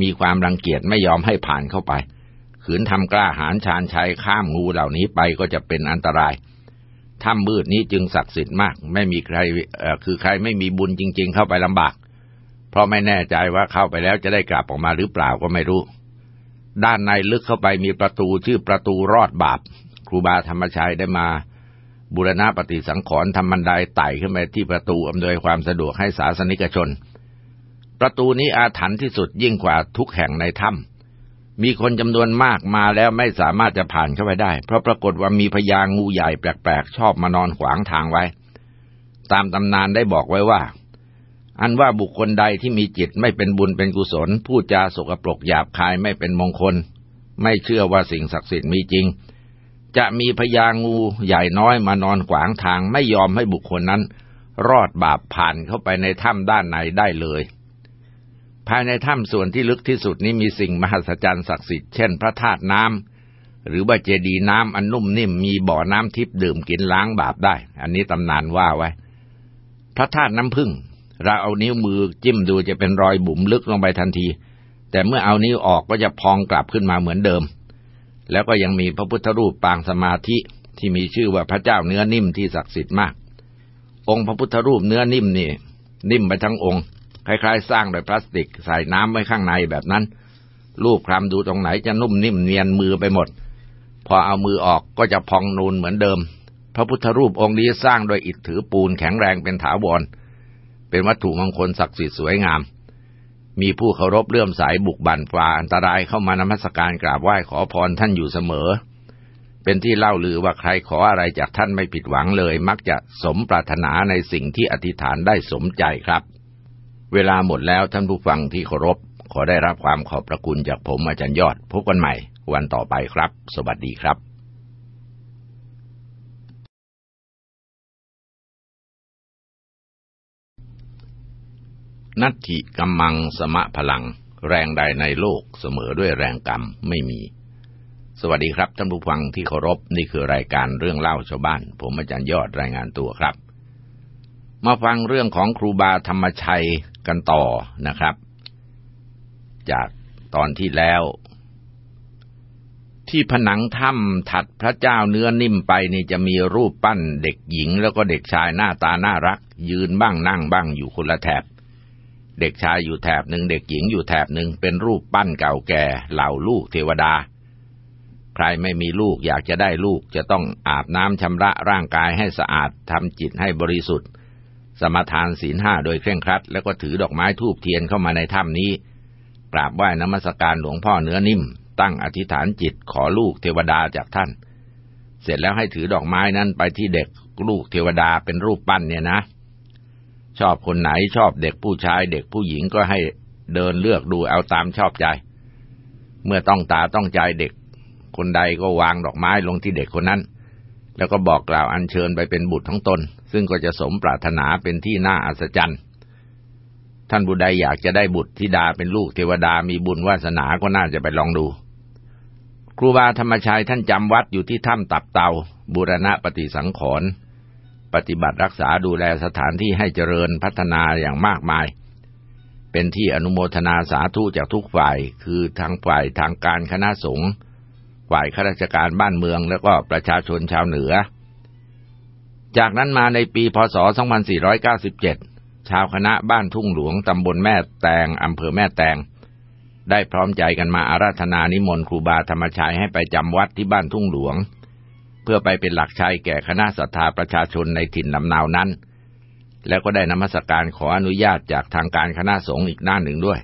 Speaker 1: มีความรังเกียจไม่ยอมให้ผ่านเข้าไป ขืนทำกล้าหาญชาญชัยข้ามงูเหล่านี้ไปก็จะเป็นอันตราย ถ้ำมืดนี้จึงศักดิ์สิทธิ์มาก ไม่มีใครคือใครไม่มีบุญจริง ๆ เข้าไปลำบาก เพราะไม่แน่ใจว่าเข้าไปแล้วจะได้กลับออกมาหรือเปล่าก็ไม่รู้ ด้านในลึกเข้าไปมีประตูชื่อประตูรอดบาป ครูบาธรรมชัยได้มา บุรณะปฏิสังขรณ์ทำบันไดไต่ขึ้นไปที่ประตูอำนวยความสะดวกให้ศาสนิกชน ประตูนี้อาถรรพ์ที่สุดยิ่งกว่าทุกแห่งในถ้ำ มีคนจำนวนมากมาแล้วไม่สามารถจะผ่านเข้าไปได้ เพราะปรากฏว่ามีพญางูใหญ่แปลกๆ ชอบมานอนขวางทางไว้ ตามตำนานได้บอกไว้ว่า อันว่าบุคคลใดที่มีจิตไม่เป็นบุญเป็นกุศล พูดจาสกปรกหยาบคายไม่เป็นมงคล ไม่เชื่อว่าสิ่งศักดิ์สิทธิ์มีจริง จะมีพญางูใหญ่น้อยมานอนขวางทางไม่ยอมให้บุคคลนั้น รอดบาปผ่านเข้าไปในถ้ำด้านในได้เลย ภายในถ้ำส่วนที่ลึกที่สุดนี้มีสิ่งมหัศจรรย์ศักดิ์สิทธิ์เช่นพระธาตุน้ำหรือว่าเจดีย์น้ำอันนุ่มนิ่มมีบ่อน้ำทิพย์ดื่มกินล้างบาปได้ อันนี้ตำนานว่าไว้ พระธาตุน้ำพึ่ง เราเอานิ้วมือจิ้มดูจะเป็นรอยบุ๋มลึกลงไปทันที แต่เมื่อเอานิ้วออกก็จะพองกลับขึ้นมาเหมือนเดิม แล้วก็ยังมีพระพุทธรูปปางสมาธิที่มีชื่อว่าพระเจ้าเนื้อนิ่มที่ศักดิ์สิทธิ์มาก องค์พระพุทธรูปเนื้อนิ่มนี่ นิ่มไปทั้งองค์ คล้ายๆ สร้างโดยพลาสติกใส่น้ำไว้ข้างในแบบนั้น รูปคลำดูตรงไหนจะนุ่มนิ่มเนียนมือไปหมด พอเอามือออกก็จะพองนูนเหมือนเดิม พระพุทธรูปองค์นี้สร้างโดยอิฐถือปูนแข็งแรงเป็นถาวร เป็นวัตถุมงคลศักดิ์สิทธิ์สวยงาม มีผู้เคารพเลื่อมใสบุกบั่นฝ่าอันตรายเข้ามานมัสการกราบไหว้ขอพรท่านอยู่เสมอ เป็นที่เล่าลือว่าใครขออะไรจากท่านไม่ผิดหวังเลย มักจะสมปรารถนาในสิ่งที่อธิษฐานได้สมใจครับ เวลาหมดแล้วท่านผู้ฟังที่เคารพ ขอได้รับความขอบพระคุณจากผมอาจารย์ยอด พบกันใหม่ วันต่อไปครับ สวัสดีครับนัตถิกัมมังสมะพลัง แรงใดในโลกเสมอด้วยแรงกรรมไม่มี สวัสดีครับท่านผู้ฟังที่เคารพนี่คือรายการเรื่องเล่าชาวบ้าน ผมอาจารย์ยอดรายงานตัวครับ มาฟังเรื่องของครูบาธรรมชัย กันต่อนะครับ จากตอนที่แล้ว ที่ผนังถ้ำถัดพระเจ้าเนื้อนิ่มไปนี่จะมีรูปปั้นเด็กหญิงแล้วก็เด็กชายหน้าตาน่ารัก ยืนบ้างนั่งบ้างอยู่คนละแถบ เด็กชายอยู่แถบหนึ่งเด็กหญิงอยู่แถบหนึ่งเป็นรูปปั้นเก่าแก่เหล่าลูกเทวดาใครไม่มีลูกอยากจะได้ลูกจะต้องอาบน้ำชำระร่างกายให้สะอาดทำจิตให้บริสุทธิ์ สมทานศีลห้าโดยเคร่งครัด แล้วก็ถือดอกไม้ทูบเทียนเข้ามาในถ้ำนี้ กราบไหว้นมัสการหลวงพ่อเนื้อนิ่ม ตั้งอธิษฐานจิตขอลูกเทวดาจากท่าน เสร็จแล้วให้ถือดอกไม้นั้นไปที่เด็กลูกเทวดาเป็นรูปปั้นเนี่ยนะ ชอบคนไหนชอบเด็กผู้ชายเด็กผู้หญิงก็ให้เดินเลือกดูเอาตามชอบใจ เมื่อต้องตาต้องใจเด็ก คนใดก็วางดอกไม้ลงที่เด็กคนนั้น แล้วก็บอกกล่าวอัญเชิญไปเป็นบุตรของตน ซึ่งก็จะสมปรารถนาเป็นที่น่าอัศจรรย์ ท่านบุใดอยากจะได้บุตรธิดาเป็นลูกเทวดามีบุญวาสนาก็น่าจะไปลองดู ครูบาธรรมชัยท่านจำวัดอยู่ที่ถ้ำตับเตาบูรณะปฏิสังขรณ์ปฏิบัติรักษาดูแลสถานที่ให้เจริญพัฒนาอย่างมากมาย เป็นที่อนุโมทนาสาธุจากทุกฝ่าย คือทางฝ่ายทางการคณะสงฆ์ ฝ่ายข้าราชการบ้านเมืองแล้วก็ประชาชนชาวเหนือ จากนั้นมาในปีพศ 2497 ชาวคณะบ้านทุ่งหลวงตำบลแม่แตงอำเภอแม่แตง ได้พร้อมใจกันมาอาราธนานิมนต์ครูบาธรรมชัยให้ไปจำวัดที่บ้านทุ่งหลวง เพื่อไปเป็นหลักชัยแก่คณะศรัทธาประชาชนในถิ่นลำนาวนั้น แล้วก็ได้นมัสการขออนุญาตจากทางการคณะสงฆ์อีกด้าหนึ่งด้วย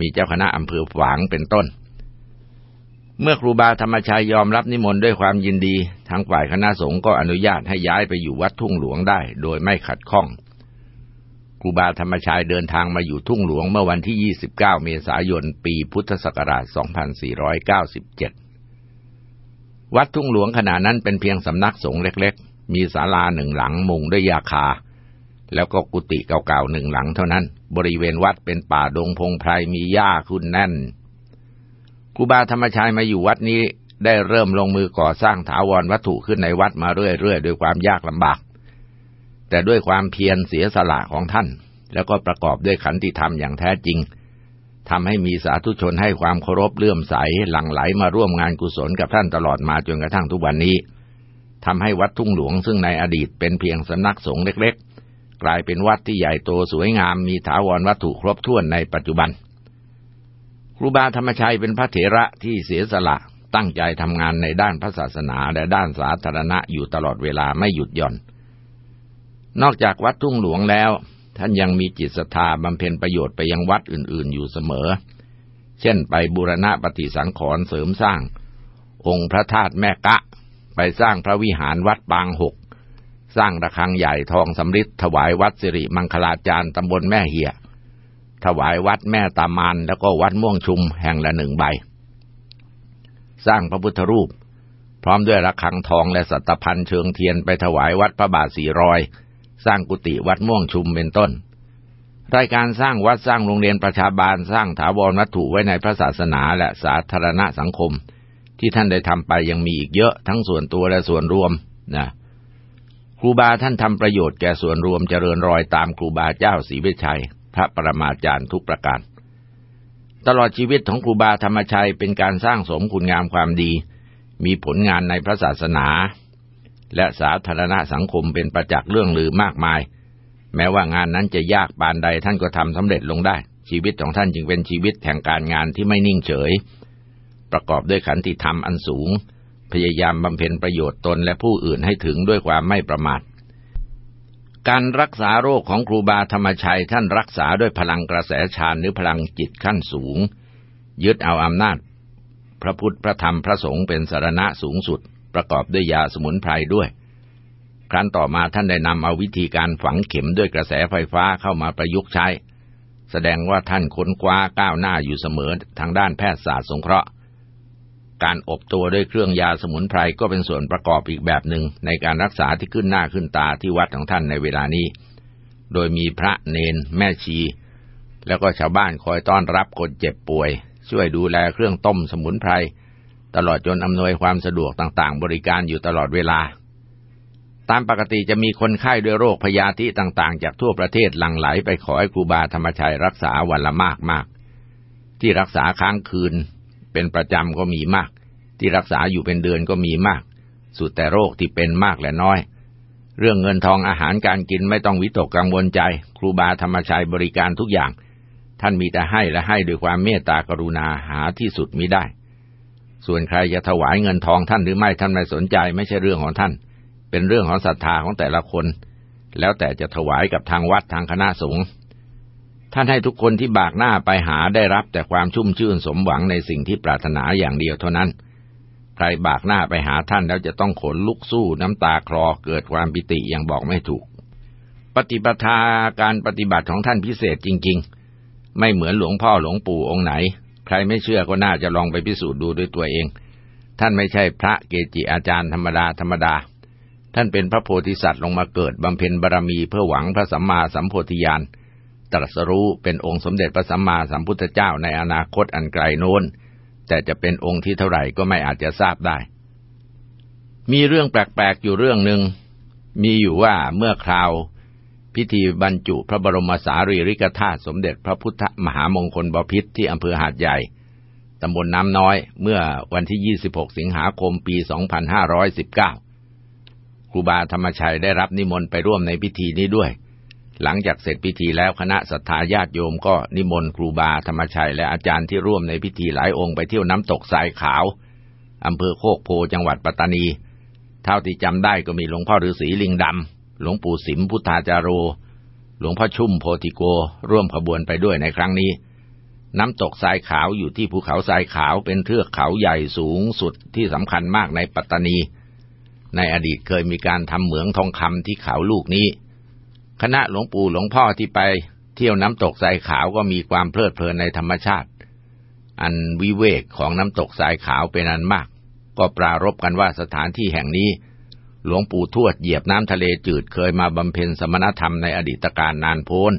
Speaker 1: มีเจ้าคณะอำเภอฝางเป็นต้น เมื่อครูบาธรรมชัยยอมรับนิมนต์ด้วยความยินดี ทางฝ่ายคณะสงฆ์ก็อนุญาตให้ย้ายไปอยู่วัดทุ่งหลวงได้ โดยไม่ขัดข้อง ครูบาธรรมชัยเดินทางมาอยู่ทุ่งหลวงเมื่อวันที่ 29 เมษายน ปีพุทธศักราช 2497 วัดทุ่งหลวงขณะนั้นเป็นเพียงสำนักสงฆ์เล็ก ๆ มีศาลาหนึ่งหลังมุงด้วยยาคา แล้วก็กุฏิเก่าๆหนึ่งหลังเท่านั้น บริเวณวัดเป็นป่าดงพงไพรมีหญ้าขึ้นแน่น ครูบาธรรมชัยมาอยู่วัดนี้ได้เริ่มลงมือก่อสร้างถาวรวัตถุขึ้นในวัดมาเรื่อยๆด้วยความยากลำบาก แต่ด้วยความเพียรเสียสละของท่าน แล้วก็ประกอบด้วยขันติธรรมอย่างแท้จริงทำให้มีสาธุชนให้ความเคารพเลื่อมใสหลั่งไหลมาร่วมงานกุศลกับท่านตลอดมาจนกระทั่งทุกวันนี้ทำให้วัดทุ่งหลวงซึ่งในอดีตเป็นเพียงสำนักสงฆ์เล็กๆ กลายเป็นวัดที่ใหญ่โตสวยงามมีถาวรวัตถุครบถ้วนในปัจจุบัน ครูบาธรรมชัยเป็นพระเถระที่เสียสละตั้งใจทำงานในด้านพระศาสนาและด้านสาธารณะอยู่ตลอดเวลาไม่หยุดหย่อน นอกจากวัดทุ่งหลวงแล้ว ท่านยังมีจิตศรัทธาบำเพ็ญประโยชน์ไปยังวัดอื่น ๆ อยู่เสมอ เช่นไปบูรณะปฏิสังขรณ์เสริมสร้าง องค์พระธาตุแม่กะ ไปสร้างพระวิหารวัดบางหก สร้างระฆังใหญ่ทองสำริดถวายวัดสิริมังคลาจารย์ตำบลแม่เหีย ถวายวัดแม่ตามานแล้วก็วัดม่วงชุมแห่งละหนึ่งใบ สร้างพระพุทธรูป พร้อมด้วยระฆังทองและสัตพันธ์เชิงเทียนไปถวายวัดพระบาทสี่รอย สร้างกุฏิวัดม่วงชุมเป็นต้น รายการสร้างวัดสร้างโรงเรียนประชาบาลสร้างถาวรวัตถุไว้ในพระศาสนาและสาธารณสังคม ที่ท่านได้ทำไปยังมีอีกเยอะทั้งส่วนตัวและส่วนรวมนะครูบาท่านทำประโยชน์แก่ส่วนรวมเจริญรอยตามครูบาเจ้าศรีวิชัย พระประมาจารย์ทุกประการ ตลอดชีวิตของครูบาธรรมชัยเป็นการสร้างสมคุณงามความดี มีผลงานในพระศาสนา และสาธารณสังคมเป็นประจักษ์เรื่องลือมากมาย แม้ว่างานนั้นจะยากปานใดท่านก็ทำสำเร็จลงได้ ชีวิตของท่านจึงเป็นชีวิตแห่งการงานที่ไม่นิ่งเฉย ประกอบด้วยขันติธรรมอันสูง พยายามบำเพ็ญประโยชน์ตนและผู้อื่นให้ถึงด้วยความไม่ประมาท การรักษาโรคของครูบาธรรมชัยท่านรักษาด้วยพลังกระแสฌานหรือพลังจิตขั้นสูง ยึดเอาอำนาจ พระพุทธพระธรรมพระสงฆ์เป็นสารณะสูงสุด ประกอบด้วยยาสมุนไพรด้วย ครั้นต่อมาท่านได้นำเอาวิธีการฝังเข็มด้วยกระแสไฟฟ้าเข้ามาประยุกต์ใช้ แสดงว่าท่านค้นคว้าก้าวหน้าอยู่เสมอทางด้านแพทยศาสตร์สงเคราะห์ การอบตัวด้วยเครื่องยาสมุนไพรก็เป็นส่วนประกอบอีกแบบหนึ่งในการรักษาที่ขึ้นหน้าขึ้นตาที่วัดของท่านในเวลานี้ โดยมีพระเนน แม่ชี แล้วก็ชาวบ้านคอยต้อนรับคนเจ็บป่วย ช่วยดูแลเครื่องต้มสมุนไพร ตลอดจนอำนวยความสะดวกต่างๆ บริการอยู่ตลอดเวลา ตามปกติจะมีคนไข้ด้วยโรคพยาธิต่างๆ จากทั่วประเทศหลั่งไหลไปขอให้ครูบาธรรมชัยรักษาวันละมากๆที่รักษาค้างคืน เป็นประจำก็มีมาก ที่รักษาอยู่เป็นเดือนก็มีมาก สุดแต่โรคที่เป็นมากและน้อย เรื่องเงินทองอาหารการกินไม่ต้องวิตกกังวลใจ ครูบาธรรมชัยบริการทุกอย่าง ท่านมีแต่ให้และให้ด้วยความเมตตากรุณาหาที่สุดมิได้ ส่วนใครจะถวายเงินทองท่านหรือไม่ท่านไม่สนใจ ไม่ใช่เรื่องของท่าน เป็นเรื่องของศรัทธาของแต่ละคน แล้วแต่จะถวายกับทางวัดทางคณะสงฆ์ ท่านให้ทุกคนที่บากหน้าไปหาได้รับแต่ความชุ่มชื่นสมหวังในสิ่งที่ปรารถนาอย่างเดียวเท่านั้น ใครบากหน้าไปหาท่านแล้วจะต้องขนลุกสู้น้ำตาคลอเกิดความปิติอย่างบอกไม่ถูก ปฏิปทาการปฏิบัติของท่านพิเศษจริง ๆ ไม่เหมือนหลวงพ่อหลวงปู่องค์ไหน ใครไม่เชื่อก็น่าจะลองไปพิสูจน์ดูด้วยตัวเอง ท่านไม่ใช่พระเกจิอาจารย์ธรรมดาธรรมดา ท่านเป็นพระโพธิสัตว์ลงมาเกิดบำเพ็ญบารมีเพื่อหวังพระสัมมาสัมโพธิญาณ ตรัสรู้เป็นองค์สมเด็จพระสัมมาสัมพุทธเจ้าในอนาคตอันไกลโน้น แต่จะเป็นองค์ที่เท่าไหร่ก็ไม่อาจจะทราบได้ มีเรื่องแปลกๆอยู่เรื่องหนึ่ง มีอยู่ว่าเมื่อคราว พิธีบรรจุพระบรมสารีริกธาตุสมเด็จพระพุทธมหามงคลบพิตรที่อำเภอหาดใหญ่ตำบลน้ำน้อย เมื่อวันที่ 26 สิงหาคมปี 2519 ครูบาธรรมชัยได้รับนิมนต์ไปร่วมในพิธีนี้ด้วย หลังจากเสร็จพิธีแล้วคณะศรัทธาญาติโยมก็นิมนต์ครูบาธรรมชัยและอาจารย์ที่ร่วมในพิธีหลายองค์ไปเที่ยวน้ำตกทรายขาวอำเภอโคกโพจังหวัดปัตตานี เท่าที่จำได้ก็มีหลวงพ่อฤาษีลิงดำ หลวงปู่สิมพุทธาจารโร หลวงพ่อชุ่มโพธิโก ร่วมขบวนไปด้วยในครั้งนี้ น้ำตกทรายขาวอยู่ที่ภูเขาทรายขาวเป็นเทือกเขาใหญ่สูงสุดที่สำคัญมากในปัตตานี ในอดีตเคยมีการทำเหมืองทองคำที่เขาลูกนี้ คณะหลวงปู่หลวงพ่อที่ไป เที่ยวน้ำตกทรายขาวก็มีความเพลิดเพลินในธรรมชาติ อันวิเวกของน้ำตกทรายขาวเป็นอันมาก ก็ปรารบกันว่าสถานที่แห่งนี้ หลวงปู่ทวดเหยียบน้ำทะเลจืดเคยมาบำเพ็ญสมณธรรมในอดีตการนานโพ้น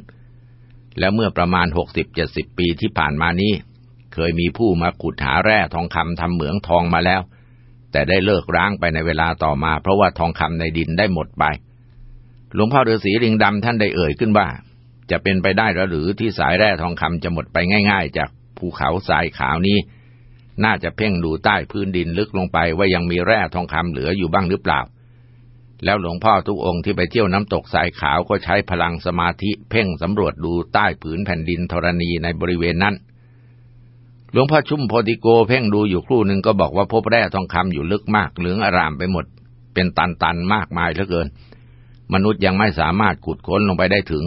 Speaker 1: แล้วเมื่อประมาณหกสิบเจ็ดสิบปีที่ผ่านมานี้ เคยมีผู้มาขุดหาแร่ทองคำทำเหมืองทองมาแล้ว แต่ได้เลิกร้างไปในเวลาต่อมา เพราะว่าทองคำในดินได้หมดไป หลวงพ่อฤาษีลิงดำท่านได้เอ่ยขึ้นว่า จะเป็นไปได้หรือที่สายแร่ทองคำจะหมดไปง่าย ๆ จากภูเขาทรายขาวนี้ น่าจะเพ่งดูใต้พื้นดินลึกลงไปว่ายังมีแร่ทองคำเหลืออยู่บ้างหรือเปล่า แล้วหลวงพ่อทุกองค์ที่ไปเที่ยวน้ำตกทรายขาวก็ใช้พลังสมาธิเพ่งสำรวจดูใต้ผืนแผ่นดินธรณีในบริเวณนั้นหลวงพ่อชุ่มโพธิโกเพ่งดูอยู่ครู่หนึ่งก็บอกว่าพบแร่ทองคำอยู่ลึกมากเหลืองอารามไปหมด เป็นตันๆมากมายเหลือเกิน มนุษย์ยังไม่สามารถขุดค้นลงไปได้ถึง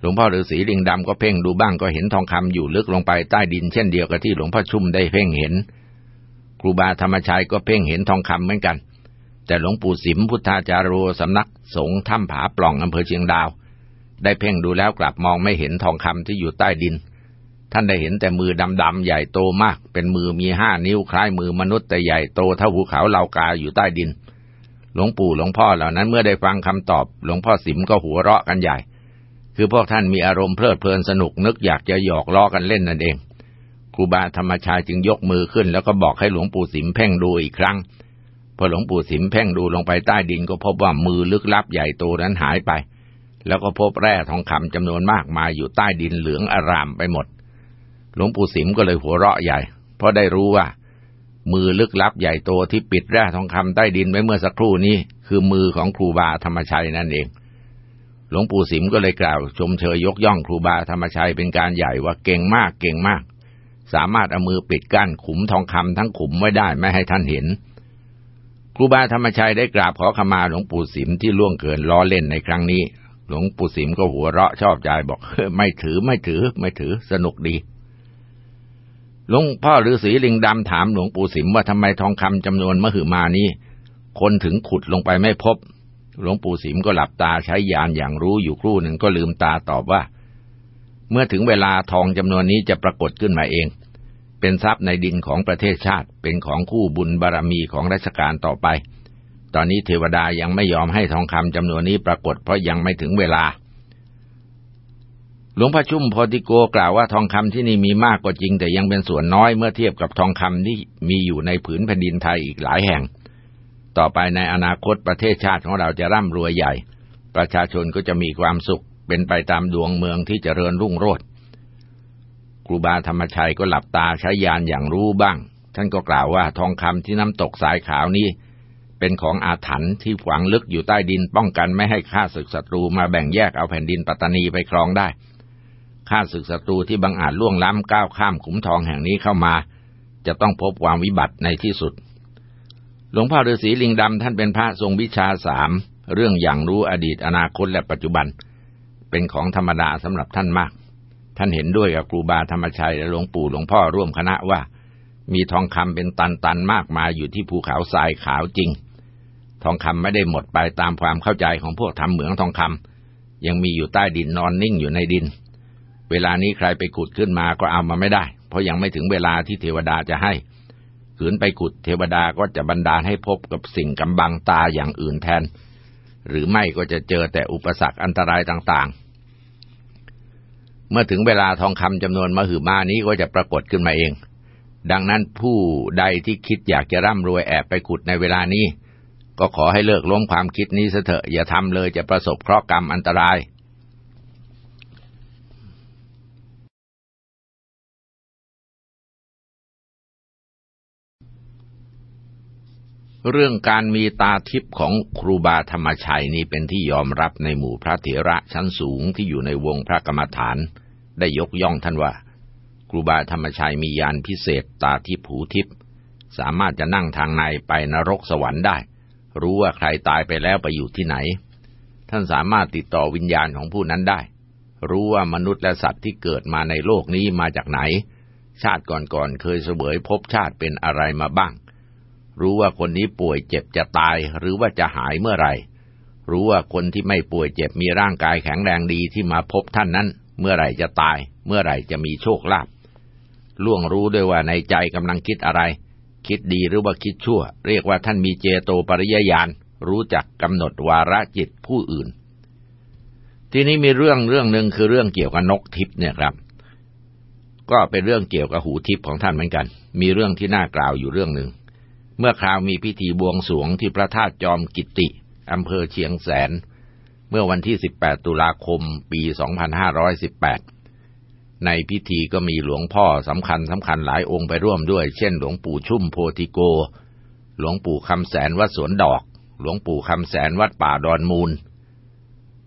Speaker 1: หลวงพ่อฤาษีลิงดำก็เพ่งดูบ้างก็เห็นทองคำอยู่ลึกลงไปใต้ดินเช่นเดียวกับที่หลวงพ่อชุ่มได้เพ่งเห็น ครูบาธรรมชัยก็เพ่งเห็นทองคำเหมือนกัน แต่หลวงปู่สิมพุทธาจารโรสำนักสงฆ์ถ้ำผาปล่องอำเภอเชียงดาว ได้เพ่งดูแล้วกลับมองไม่เห็นทองคำที่อยู่ใต้ดิน ท่านได้เห็นแต่มือดำๆใหญ่โตมาก เป็นมือมีห้านิ้วคล้ายมือมนุษย์แต่ใหญ่โตเท่าภูเขาเหล่ากาอยู่ใต้ดิน หลวงปู่หลวงพ่อเหล่านั้นเมื่อได้ฟังคำตอบ หลวงพ่อสิมก็หัวเราะกันใหญ่ คือพวกท่านมีอารมณ์เพลิดเพลินสนุกนึกอยากจะหยอกล้อกันเล่นนั่นเองครูบาธรรมชายจึงยกมือขึ้น แล้วก็บอกให้หลวงปู่สิมเพ่งดูอีกครั้ง พอหลวงปู่สิมเพ่งดูลงไปใต้ดินก็พบว่ามือลึกลับใหญ่โตนั้นหายไป แล้วก็พบแร่ทองคำจำนวนมากมายอยู่ใต้ดินเหลืองอารามไปหมด หลวงปู่สิมก็เลยหัวเราะใหญ่ เพราะได้รู้ว่า มือลึกลับใหญ่โตที่ปิดแร่ทองคำใต้ดินไว้เมื่อสักครู่นี้ คือมือของครูบาธรรมชัยนั่นเอง หลวงปู่สิมก็เลยกล่าว ชมเชยยกย่องครูบาธรรมชัยเป็นการใหญ่ว่าเก่งมากเก่งมาก สามารถเอามือปิดกั้นขุมทองคำทั้งขุมไว้ได้ไม่ให้ท่านเห็น ครูบาธรรมชัยได้กราบขอขมาหลวงปู่สิมที่ล่วงเกินล้อเล่นในครั้งนี้ หลวงปู่สิมก็หัวเราะชอบใจบอกไม่ถือไม่ถือไม่ถือสนุกดี ลวงพ่อฤาษีลิงดำถามหลวงปู่สิมว่าทำไมทองคำจำนวนมหึมานี้ คนถึงขุดลงไปไม่พบ หลวงปู่สิมก็หลับตาใช้ยานอย่างรู้อยู่ครู่หนึ่งก็ลืมตาตอบว่า เมื่อถึงเวลาทองจำนวนนี้จะปรากฏขึ้นมาเอง เป็นทรัพย์ในดินของประเทศชาติ เป็นของคู่บุญบารรมีของราชการต่อไป ตอนนี้เทวดายังไม่ยอมให้ทองคำจำนวนนี้ปรากฏเพราะยังไม่ถึงเวลา หลวงพ่อชุ่มพอติโกกล่าวว่าทองคำที่นี่มีมากกว่าจริง แต่ยังเป็นส่วนน้อยเมื่อเทียบกับทองคำที่มีอยู่ในผืนแผ่นดินไทยอีกหลายแห่ง ต่อไปในอนาคตประเทศชาติของเราจะร่ำรวยใหญ่ ประชาชนก็จะมีความสุขเป็นไปตามดวงเมืองที่จเจริญรุ่งโรจน์ครูบาธรรมชัยก็หลับตาใช้ยานอย่างรู้บ้าง ท่านก็กล่าวว่าทองคำที่น้ำตกสายขาวนี้เป็นของอาถรรพ์ที่ฝังลึกอยู่ใต้ดินป้องกันไม่ให้ข้าศึกศัตรูมาแบ่งแยกเอาแผ่นดินปัตตานีไปครองได้ ข้าศึกศัตรูที่บังอาจล่วงล้ำก้าวข้ามขุมทองแห่งนี้เข้ามา จะต้องพบความวิบัติในที่สุด หลวงพ่อฤาษีลิงดำท่านเป็นพระทรงวิชาสามเรื่องอย่างรู้อดีตอนาคตและปัจจุบัน เป็นของธรรมดาสำหรับท่านมาก ท่านเห็นด้วยกับครูบาธรรมชัยและหลวงปู่หลวงพ่อร่วมคณะว่า มีทองคำเป็นตันๆมากมายอยู่ที่ภูเขาทรายขาวจริง ทองคำไม่ได้หมดไปตามความเข้าใจของพวกทำเหมืองทองคำยังมีอยู่ใต้ดินนอนนิ่งอยู่ในดิน เวลานี้ใครไปขุดขึ้นมาก็เอามาไม่ได้ เพราะยังไม่ถึงเวลาที่เทวดาจะให้ขืนไปขุดเทวดาก็จะบันดาลให้พบกับสิ่งกำบังตาอย่างอื่นแทน หรือไม่ก็จะเจอแต่อุปสรรคอันตรายต่างๆ เมื่อถึงเวลาทองคำจำนวนมหึมานี้ก็จะปรากฏขึ้นมาเอง ดังนั้นผู้ใดที่คิดอยากจะร่ำรวยแอบไปขุดในเวลานี้ ก็ขอให้เลิกล้มความคิดนี้เถอะอย่าทำเลยจะประสบเคราะห์กรรมอันตราย เรื่องการมีตาทิพย์ของครูบาธรรมชัยนี้เป็นที่ยอมรับในหมู่พระเถระชั้นสูงที่อยู่ในวงพระกรรมฐาน ได้ยกย่องท่านว่า ครูบาธรรมชัยมียานพิเศษตาทิพย์หูทิพย์สามารถจะนั่งทางในไปนรกสวรรค์ได้ รู้ว่าใครตายไปแล้วไปอยู่ที่ไหน ท่านสามารถติดต่อวิญญาณของผู้นั้นได้ รู้ว่ามนุษย์และสัตว์ที่เกิดมาในโลกนี้มาจากไหน ชาติก่อนๆเคยเสวยภพชาติเป็นอะไรมาบ้าง รู้ว่าคนนี้ป่วยเจ็บจะตายหรือว่าจะหายเมื่อไหร่ รู้ว่าคนที่ไม่ป่วยเจ็บมีร่างกายแข็งแรงดีที่มาพบท่านนั้น เมื่อไหร่จะตาย เมื่อไหร่จะมีโชคลาภล่วงรู้ด้วยว่าในใจกำลังคิดอะไร คิดดีหรือว่าคิดชั่ว เรียกว่าท่านมีเจโตปริยญาณรู้จักกำหนดวาระจิตผู้อื่น ทีนี้มีเรื่องเรื่องหนึ่งคือเรื่องเกี่ยวกับนกทิพย์เนี่ยครับ ก็เป็นเรื่องเกี่ยวกับหูทิพย์ของท่านเหมือนกัน มีเรื่องที่น่ากล่าวอยู่เรื่องหนึ่ง เมื่อคราวมีพิธีบวงสรวงที่พระธาตุจอมกิติอำเภอเชียงแสน เมื่อวันที่ 18 ตุลาคม ปี 2518 ในพิธีก็มีหลวงพ่อสำคัญสำคัญหลายองค์ไปร่วมด้วย เช่น หลวงปู่ชุ่มโพธิโก หลวงปู่คำแสนวัดสวนดอก หลวงปู่คำแสนวัดป่าดอนมูล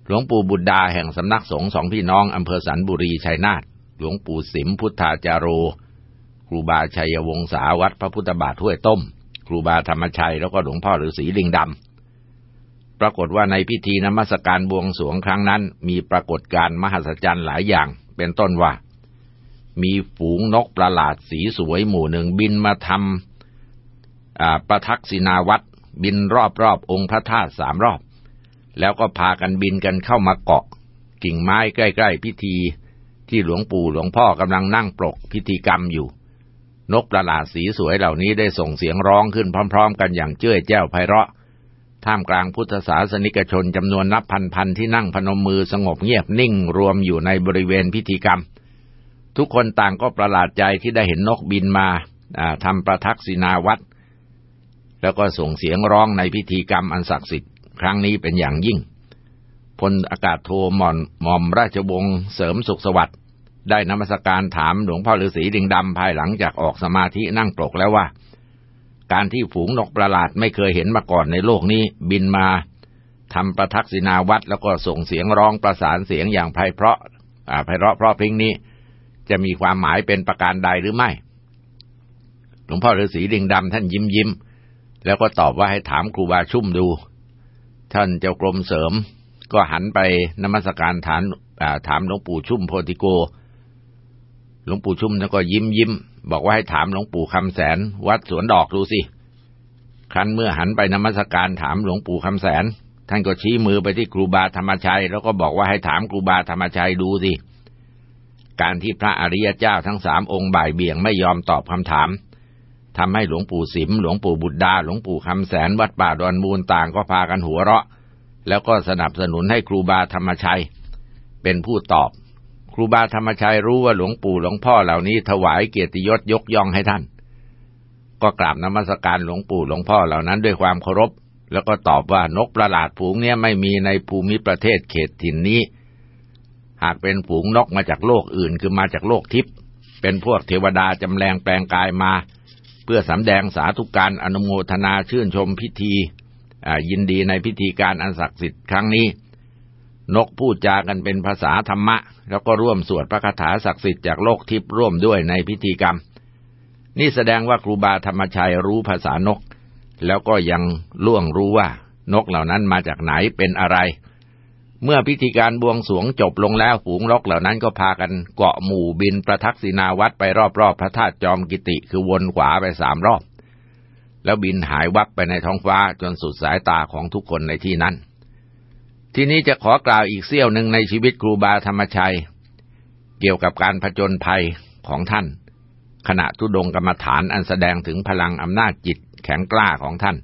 Speaker 1: หลวงปู่บุตรดาแห่งสำนักสงฆ์สองพี่น้องอำเภอสันบุรีชัยนาท หลวงปู่สิมพุทธาจาโร ครูบาชัยวงศาวัดพระพุทธบาทห้วยต้ม ครูบาธรรมชัย แล้วก็หลวงพ่อฤาษีลิงดำ ปรากฏว่าในพิธีนมัสการบวงสวงครั้งนั้น มีปรากฏการมหัศจรรย์หลายอย่าง เป็นต้นว่า มีฝูงนกประหลาดสีสวยหมู่หนึ่งบินมาทำประทักษินาวัตบินรอบรอบองค์พระธาตุสามรอบ แล้วก็พากันบินกันเข้ามาเกาะ กิ่งไม้ใกล้ ๆ พิธีที่หลวงปู่หลวงพ่อกำลังนั่งปลกพิธีกรรมอยู่ นกประหลาดสีสวยเหล่านี้ได้ส่งเสียงร้องขึ้นพร้อม ๆ กันอย่างเจ้ยแจ้วไพเราะ ท่ามกลางพุทธศาสนิกชนจำนวนนับพันๆที่นั่งพนมมือสงบเงียบนิ่งรวมอยู่ในบริเวณพิธีกรรม ทุกคนต่างก็ประหลาดใจที่ได้เห็นนกบินมาทำประทักษินาวัตแล้วก็ส่งเสียงร้องในพิธีกรรมอันศักดิ์สิทธิ์ครั้งนี้เป็นอย่างยิ่งพลอากาศโทหม่อมหม่อมราชวงศ์เสริมสุขสวัสดิ์ ได้นมัสการถามหลวงพ่อฤาษีดิงดำภายหลังจากออกสมาธินั่งปลกแล้วว่า การที่ฝูงนกประหลาดไม่เคยเห็นมาก่อนในโลกนี้ บินมาทำประทักษิณาวัดแล้วก็ส่งเสียงร้องประสานเสียงอย่างไพเราะไพเราะเพราะพริ้งนี้ จะมีความหมายเป็นประการใดหรือไม่หลวงพ่อฤาษีดิงดำท่านยิ้มยิ้มแล้วก็ตอบว่าให้ถามครูบาชุ่มดู ท่านเจ้ากรมเสริม ก็หันไปนมัสการฐานถามหลวงปู่ชุ่มโพธิโก หลวงปู่ชุ่มแล้วก็ยิ้มยิ้มบอกว่าให้ถามหลวงปู่คำแสน วัดสวนดอกดูสิ ครั้นเมื่อหันไปนมัสการถามหลวงปู่คำแสน ท่านก็ชี้มือไปที่ครูบาธรรมชัย แล้วก็บอกว่าให้ถามครูบาธรรมชัยดูสิ การที่พระอริยเจ้าทั้งสามองค์บ่ายเบี่ยงไม่ยอมตอบคำถามทำให้หลวงปู่สิม หลวงปู่บุตรดา หลวงปู่คำแสนวัดป่าดอนมูลต่างก็พากันหัวเราะ แล้วก็สนับสนุนให้ครูบาธรรมชัย เป็นผู้ตอบ ครูบาธรรมชัยรู้ว่าหลวงปู่หลวงพ่อเหล่านี้ถวายเกียรติยศยกย่องให้ท่าน ก็กราบนมัสการหลวงปู่หลวงพ่อเหล่านั้นด้วยความเคารพ แล้วก็ตอบว่านกประหลาดฝูงนี้ไม่มีในภูมิประเทศเขตถิ่นนี้ หากเป็นฝูงนกมาจากโลกอื่นคือมาจากโลกทิพย์เป็นพวกเทวดาจำแรงแปลงกายมา เพื่อสำแดงสาธุการอนุโมทนาชื่นชมพิธียินดีในพิธีการอันศักดิ์สิทธิ์ครั้งนี้ นกพูดจากันเป็นภาษาธรรมะ แล้วก็ร่วมสวดพระคาถาศักดิ์สิทธิ์จากโลกทิพย์ร่วมด้วยในพิธีกรรม นี่แสดงว่าครูบาธรรมชัยรู้ภาษานก แล้วก็ยังล่วงรู้ว่า นกเหล่านั้นมาจากไหนเป็นอะไร เมื่อพิธีการบวงสวงจบลงแล้วฝูงนกเหล่านั้นก็พากันเกาะหมู่บินประทักษิณาวัดไปรอบๆพระธาตุจอมกิติคือวนขวาไปสามรอบ แล้วบินหายวับไปในท้องฟ้าจนสุดสายตาของทุกคนในที่นั้น ทีนี้จะขอกล่าวอีกเสี้ยวหนึ่งในชีวิตครูบาธรรมชัย เกี่ยวกับการผจญภัยของท่าน ขณะทุดงกรรมฐานอันแสดงถึงพลังอำนาจจิตแข็งกล้าของท่าน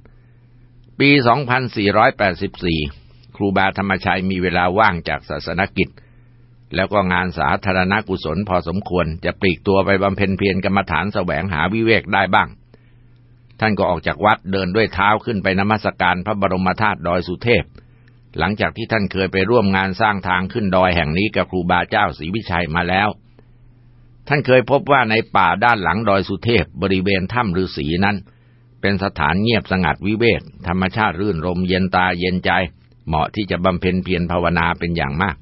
Speaker 1: ปี 2484 ครูบาธรรมชัยมีเวลาว่างจากศาสนกิจ แล้วก็งานสาธารณกุศลพอสมควรจะปลีกตัวไปบำเพ็ญเพียรกรรมฐานแสวงหาวิเวกได้บ้าง ท่านก็ออกจากวัดเดินด้วยเท้าขึ้นไปนมัสการพระบรมธาตุดอยสุเทพ หลังจากที่ท่านเคยไปร่วมงานสร้างทางขึ้นดอยแห่งนี้กับครูบาเจ้าศรีวิชัยมาแล้ว ท่านเคยพบว่าในป่าด้านหลังดอยสุเทพบริเวณถ้ำฤาษีนั้น เป็นสถานเงียบสงัดวิเวก ธรรมชาติรื่นรมเย็นตาเย็นใจ เหมาะที่จะบำเพ็ญเพียรภาวนาเป็นอย่างมาก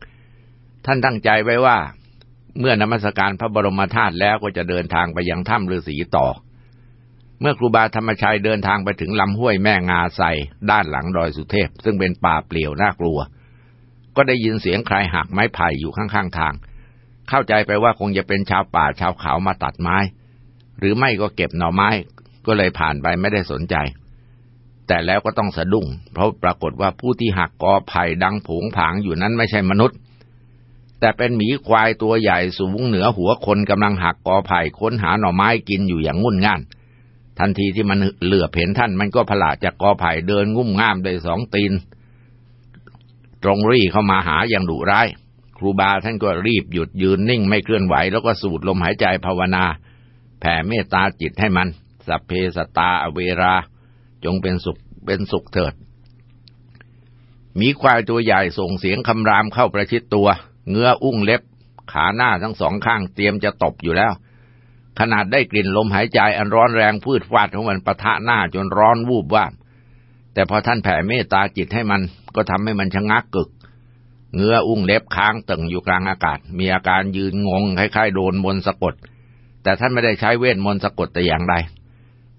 Speaker 1: ท่านตั้งใจไว้ว่า เมื่อนมัสการพระบรมธาตุแล้วก็จะเดินทางไปยังถ้ำฤาษีต่อ มื่อครูบาธรรมชัยเดินทางไปถึงลำห้วยแม่งาใสด้านหลังดอยสุเทพ ซึ่งเป็นป่าเปลี่ยวน่ากลัว ก็ได้ยินเสียงใครหักไม้ไผ่อยู่ข้างๆทาง เข้าใจไปว่าคงจะเป็นชาวป่าชาวเขามาตัดไม้ หรือไม่ก็เก็บหน่อไม้ ก็เลยผ่านไปไม่ได้สนใจ แต่แล้วก็ต้องสะดุ้ง เพราะปรากฏว่าผู้ที่หักกอไผ่ดังผงผางอยู่นั้นไม่ใช่มนุษย์ แต่เป็นหมีควายตัวใหญ่สูงเหนือหัวคนกำลังหักกอไผ่ค้นหาหน่อไม้กินอยู่อย่างงุ่นง่าน ทันทีที่มันเหลือเห็นท่าน มันก็ผลาดจากกอไผ่เดินงุ่มง่ามโดยสองตีน ตรงรีเข้ามาหาอย่างดุร้าย ครูบาท่านก็รีบหยุดยืนนิ่งไม่เคลื่อนไหว แล้วก็สูดลมหายใจภาวนา แผ่เมตตาจิตให้มัน สัพเพสตาอเวรา จงเป็นสุขเป็นสุขเถิดมีควายตัวใหญ่ส่งเสียงคำรามเข้าประชิดตัว เงื้ออุ้งเล็บ ขาหน้าทั้งสองข้างเตรียมจะตบอยู่แล้ว ขนาดได้กลิ่นลมหายใจอันร้อนแรงพืดฟาดของมันปะทะหน้าจนร้อนวูบว่าแต่พอท่านแผ่เมตตาจิตให้มันก็ทำให้มันชะงักกึกเงื้ออุ้งเล็บค้างตึงอยู่กลางอากาศ มีอาการยืนงงคล้ายๆโดนมนสะกด แต่ท่านไม่ได้ใช้เวทมนต์สะกดแต่อย่างใด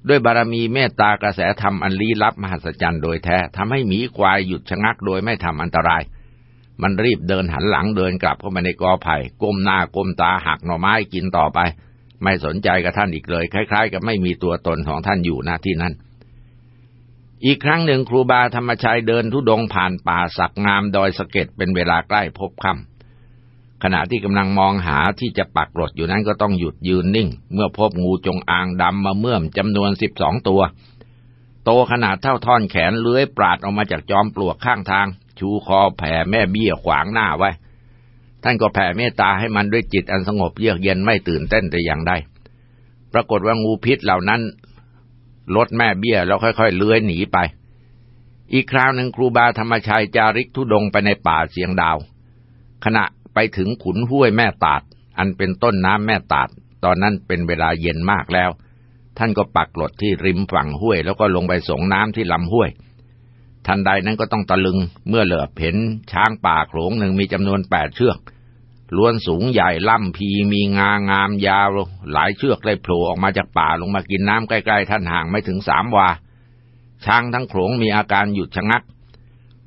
Speaker 1: ด้วยบารมีเมตตากระแสธรรมอันลี้ลับมหัศจรรย์โดยแท้ทำให้หมีควายหยุดชะงักโดยไม่ทำอันตราย มันรีบเดินหันหลังเดินกลับเข้ามาในกอไผ่ก้มหน้าก้มตาหักหน่อไม้กินต่อไป ไม่สนใจกับท่านอีกเลย คล้าย ๆ กับไม่มีตัวตนของท่านอยู่หน้าที่นั้น อีกครั้งหนึ่งครูบาธรรมชัยเดินทุดงผ่านป่าสักงามดอยสะเก็ดเป็นเวลาใกล้พบค่ำขณะที่กำลังมองหาที่จะปักรถอยู่นั้นก็ต้องหยุดยืนนิ่ง เมื่อพบงูจงอางดำมาเมื่อมจำนวนสิบสองตัว โตขนาดเท่าท่อนแขนเลื้อยปราดออกมาจากจอมปลวกข้างทาง ชูคอแผ่แม่เบี้ยขวางหน้าไว้ ท่านก็แผ่เมตตาให้มันด้วยจิตอันสงบเยือกเย็นไม่ตื่นเต้นแต่อย่างใด ปรากฏว่างูพิษเหล่านั้นลดแม่เบี้ยแล้วค่อยๆเลื้อยหนีไป อีกคราวหนึ่งครูบาธรรมชัยจาริกทุดงไปในป่าเสียงดาว ขณะไปถึงขุนห้วยแม่ตาด อันเป็นต้นน้ำแม่ตาด ตอนนั้นเป็นเวลาเย็นมากแล้ว ท่านก็ปักหลดที่ริมฝั่งห้วย แล้วก็ลงไปส่งน้ำที่ลำห้วยทันใดนั้นก็ต้องตะลึงเมื่อเหลือเห็นช้างป่าโขลงหนึ่งมีจำนวนแปดเชือก ล้วนสูงใหญ่ล่ำพีมีงางามยาว หลายเชือกได้โผล่ออกมาจากป่าลงมากินน้ำใกล้ๆท่านห่างไม่ถึงสามวา ช้างทั้งโขลงมีอาการหยุดชะงัก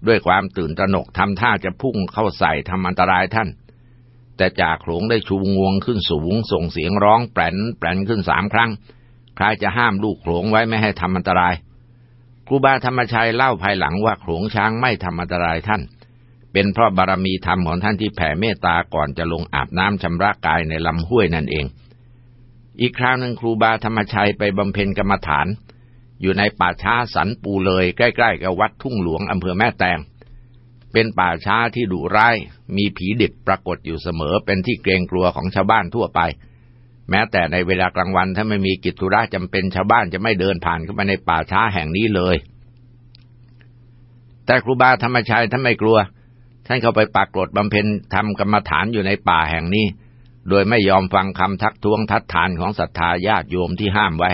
Speaker 1: ด้วยความตื่นตระหนกทำท่าจะพุ่งเข้าใส่ทำอันตรายท่าน แต่จ่าโขลงได้ชูงวงขึ้นสูง ส่งเสียงร้องแปลนแปลนขึ้นสามครั้ง คล้ายจะห้ามลูกโขลงไว้ไม่ให้ทำอันตรายครูบาธรรมชัยเล่าภายหลังว่าโขลงช้างไม่ทำอันตรายท่าน เป็นเพราะบารมีธรรมของท่านที่แผ่เมตตาก่อนจะลงอาบน้ำชำระกายในลำห้วยนั่นเอง อีกคราวหนึ่งครูบาธรรมชัยไปบำเพ็ญกรรมฐาน อยู่ในป่าช้าสันปูเลยใกล้ๆกับวัดทุ่งหลวงอำเภอแม่แตง เป็นป่าช้าที่ดุร้าย มีผีดิบปรากฏอยู่เสมอเป็นที่เกรงกลัวของชาวบ้านทั่วไป แม้แต่ในเวลากลางวันถ้าไม่มีกิจธุระจำเป็นชาวบ้านจะไม่เดินผ่านเข้าไปในป่าช้าแห่งนี้เลย แต่ครูบาธรรมชัยท่านไม่กลัว ท่านเข้าไปปากกรดบำเพ็ญทำกรรมฐานอยู่ในป่าแห่งนี้ โดยไม่ยอมฟังคำทักท้วงทัดทานของศรัทธาญาติโยมที่ห้ามไว้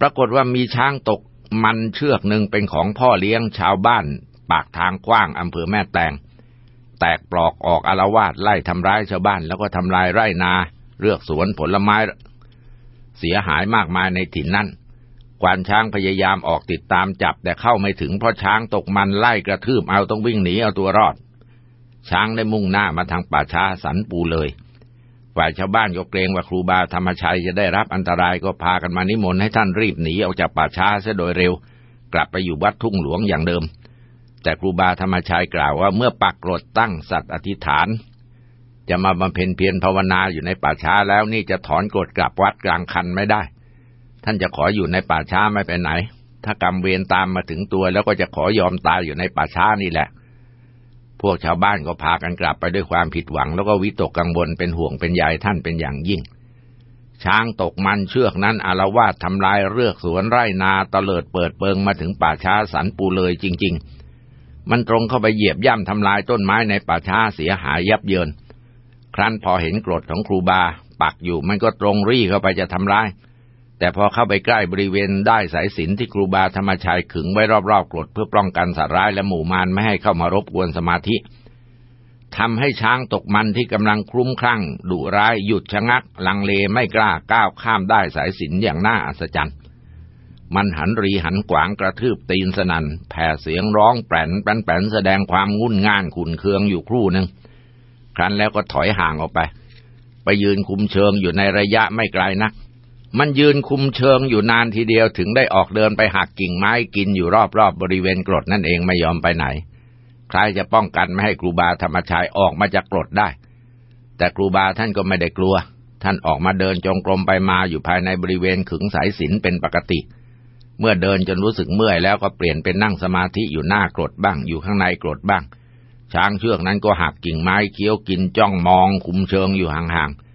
Speaker 1: ปรากฏว่ามีช้างตกมันเชือกหนึ่งเป็นของพ่อเลี้ยงชาวบ้าน ปากทางกว้างอำเภอแม่แตง แตกปลอกออกอารวาสไล่ทำร้ายชาวบ้าน แล้วก็ทำลายไร่นาเลือกสวนผลไม้ เสียหายมากมายในถิ่นนั้นกวานช้างพยายามออกติดตามจับแต่เข้าไม่ถึงเพราะช้างตกมันไล่กระทืบเอาต้องวิ่งหนีเอาตัวรอด ช้างได้มุ่งหน้ามาทางป่าช้าสันปูเลย ฝ่ายชาวบ้านก็เกรงว่าครูบาธรรมชัยจะได้รับอันตรายก็พากันมานิมนต์ให้ท่านรีบหนีออกจากป่าช้าเสียโดยเร็ว กลับไปอยู่วัดทุ่งหลวงอย่างเดิม แต่ครูบาธรรมชัยกล่าวว่าเมื่อปักกรดตั้งสัตว์อธิษฐาน จะมาบำเพ็ญเพียรภาวนาอยู่ในป่าช้าแล้วนี่จะถอนกฎกลับวัดกลางคันไม่ได้ ท่านจะขออยู่ในป่าช้าไม่ไปไหน ถ้ากรรมเวรตามมาถึงตัวแล้วก็จะขอยอมตายอยู่ในป่าช้านี่แหละ พวกชาวบ้านก็พากันกลับไปด้วยความผิดหวัง แล้วก็วิตกกังวลเป็นห่วงเป็นใยท่านเป็นอย่างยิ่ง ช้างตกมันเชือกนั้นอารวาสทำลายเรือกสวนไร่นาตะเลิดเปิดเปิงมาถึงป่าช้าสันปูเลยจริง ๆ มันตรงเข้าไปเหยียบย่ำทำลายต้นไม้ในป่าช้าเสียหายยับเยิน ครั้นพอเห็นกรดของครูบา ปักอยู่มันก็ตรงรี่เข้าไปจะทำร้าย แต่พอเข้าไปใกล้บริเวณได้สายสินที่ครูบาธรรมชัยขึงไว้รอบๆกรดเพื่อป้องกันสัตว์ร้ายและหมู่มารไม่ให้เข้ามารบกวนสมาธิทำให้ช้างตกมันที่กำลังคลุ้มคลั่งดุร้ายหยุดชะงัก ลังเลไม่กล้าก้าวข้ามได้สายสินอย่างน่าอัศจรรย์ มันหันรีหันขวางกระทืบตีนสนัน่นแผ่เสียงร้องแป่นแป่นแสดงความงุ่นง่านขุนเคืองอยู่ครู่หนึ่งครั้นแล้วก็ถอยห่างออกไป ไปยืนคุมเชิงอยู่ในระยะไม่ไกลนัก มันยืนคุมเชิงอยู่นานทีเดียวถึงได้ออกเดินไปหักกิ่งไม้กินอยู่รอบๆบบริเวณกรดนั่นเองไม่ยอมไปไหน ใครจะป้องกันไม่ให้ครูบาธรรมชัยออกมาจากกรดได้ แต่ครูบาท่านก็ไม่ได้กลัว ท่านออกมาเดินจงกรมไปมาอยู่ภายในบริเวณขึงสายสินเป็นปกติ เมื่อเดินจนรู้สึกเมื่อยแล้วก็เปลี่ยนเป็นนั่งสมาธิอยู่หน้ากรดบ้างอยู่ข้างในกรดบ้าง ช้างเชือกนั้นก็หักกิ่งไม้เคี้ยวกินจ้องมองคุมเชิงอยู่ห่างๆ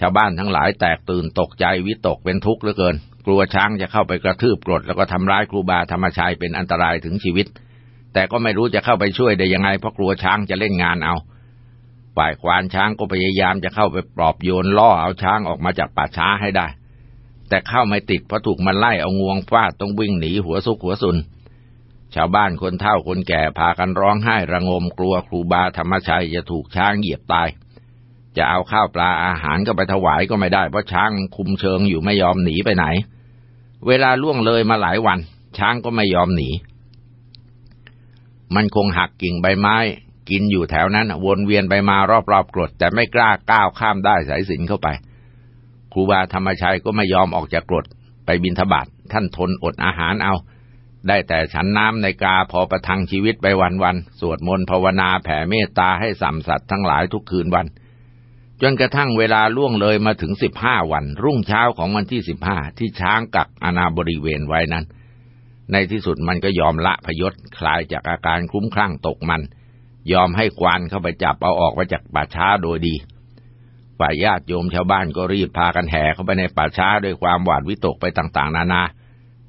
Speaker 1: ชาวบ้านทั้งหลายแตกตื่นตกใจวิตกเป็นทุกข์เหลือเกิน กลัวช้างจะเข้าไปกระทืบกรดแล้วก็ทำร้ายครูบาธรรมชัยเป็นอันตรายถึงชีวิต แต่ก็ไม่รู้จะเข้าไปช่วยได้ยังไงเพราะกลัวช้างจะเล่นงานเอา ฝ่ายควานช้างก็พยายามจะเข้าไปปลอบโยนล่อเอาช้างออกมาจากป่าช้าให้ได้ แต่เข้าไม่ติดเพราะถูกมันไล่เอางวงฟาดต้องวิ่งหนีหัวซุกหัวซุนชาวบ้านคนเฒ่าคนแก่พากันร้องไห้ระงมกลัวครูบาธรรมชัยจะถูกช้างเหยียบตาย จะเอาข้าวปลาอาหารก็ไปถวายก็ไม่ได้เพราะช้างคุมเชิงอยู่ไม่ยอมหนีไปไหน เวลาล่วงเลยมาหลายวัน ช้างก็ไม่ยอมหนี มันคงหักกิ่งใบไม้ กินอยู่แถวนั้นวนเวียนไปมารอบๆกรด แต่ไม่กล้าก้าวข้ามได้สายสินเข้าไปครูบาธรรมชัยก็ไม่ยอมออกจากกรดไปบินทบาทท่านทนอดอาหารเอา ได้แต่ฉันน้ำในกาพอประทังชีวิตไปวันๆสวดมนต์ภาวนาแผ่เมตตาให้สัมสัตว์ทั้งหลายทุกคืนวัน จนกระทั่งเวลาล่วงเลยมาถึงสิบห้าวัน รุ่งเช้าของวันที่สิบห้าที่ช้างกักอนาบริเวณไว้นั้น ในที่สุดมันก็ยอมละพยศคลายจากอาการคลุ้มคลั่งตกมัน ยอมให้ควานเข้าไปจับเอาออกมาจากป่าช้าโดยดีฝ่ายญาติโยมชาวบ้านก็รีบพากันแห่เข้าไปในป่าช้าด้วยความหวาดวิตกไปต่างๆ นานานา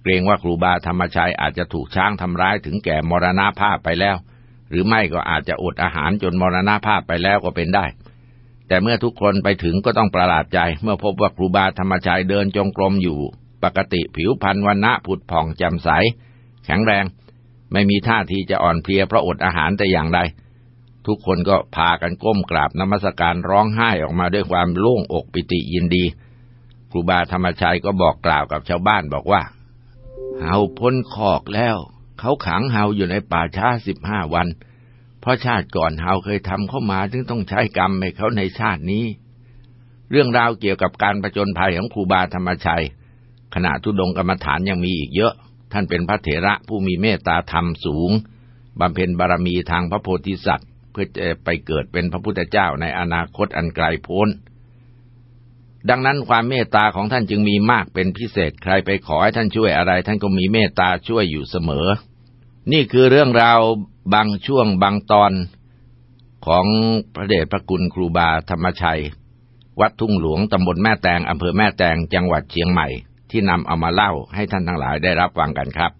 Speaker 1: เกรงว่าครูบาธรรมชัยอาจจะถูกช้างทำร้ายถึงแก่มรณาภาพไปแล้ว หรือไม่ก็อาจจะอดอาหารจนมรณาภาพไปแล้วก็เป็นได้ แต่เมื่อทุกคนไปถึงก็ต้องประหลาดใจ เมื่อพบว่าครูบาธรรมชัยเดินจงกรมอยู่ ปกติผิวพรรณวันณะผุดผ่องแจ่มใส แข็งแรง ไม่มีท่าทีจะอ่อนเพลียเพราะอดอาหารแต่อย่างใดทุกคนก็พากันก้มกราบนมัสการร้องไห้ออกมาด้วยความโล่งอกปิติยินดี ครูบาธรรมชัยก็บอกกล่าวกับชาวบ้านบอกว่าเฮาพ้นคอกแล้ว เขาขังเฮาอยู่ในป่าช้าสิบห้าวัน ราะชาติก่อนเฮาเคยทำเข้ามาถึงต้องใช้กรรมให้เขาในชาตินี้ เรื่องราวเกี่ยวกับการประจนภัยของครูบาธรรมชัย ขณะทุดงกรรมฐานยังมีอีกเยอะ ท่านเป็นพระเถระผู้มีเมตตาธรรมสูงบำเพ็ญบารมีทางพระโพธิสัตว์ เพื่อจะไปเกิดเป็นพระพุทธเจ้าในอนาคตอันไกลโพ้น ดังนั้นความเมตตาของท่านจึงมีมากเป็นพิเศษใครไปขอให้ท่านช่วยอะไร ท่านก็มีเมตตาช่วยอยู่เสมอ นี่คือเรื่องราว บางช่วงบางตอนของพระเดชพระคุณครูบาธรรมชัย วัดทุ่งหลวงตำบลแม่แตงอำเภอแม่แตงจังหวัดเชียงใหม่ ที่นำเอามาเล่าให้ท่านทั้งหลายได้รับฟังกันครับ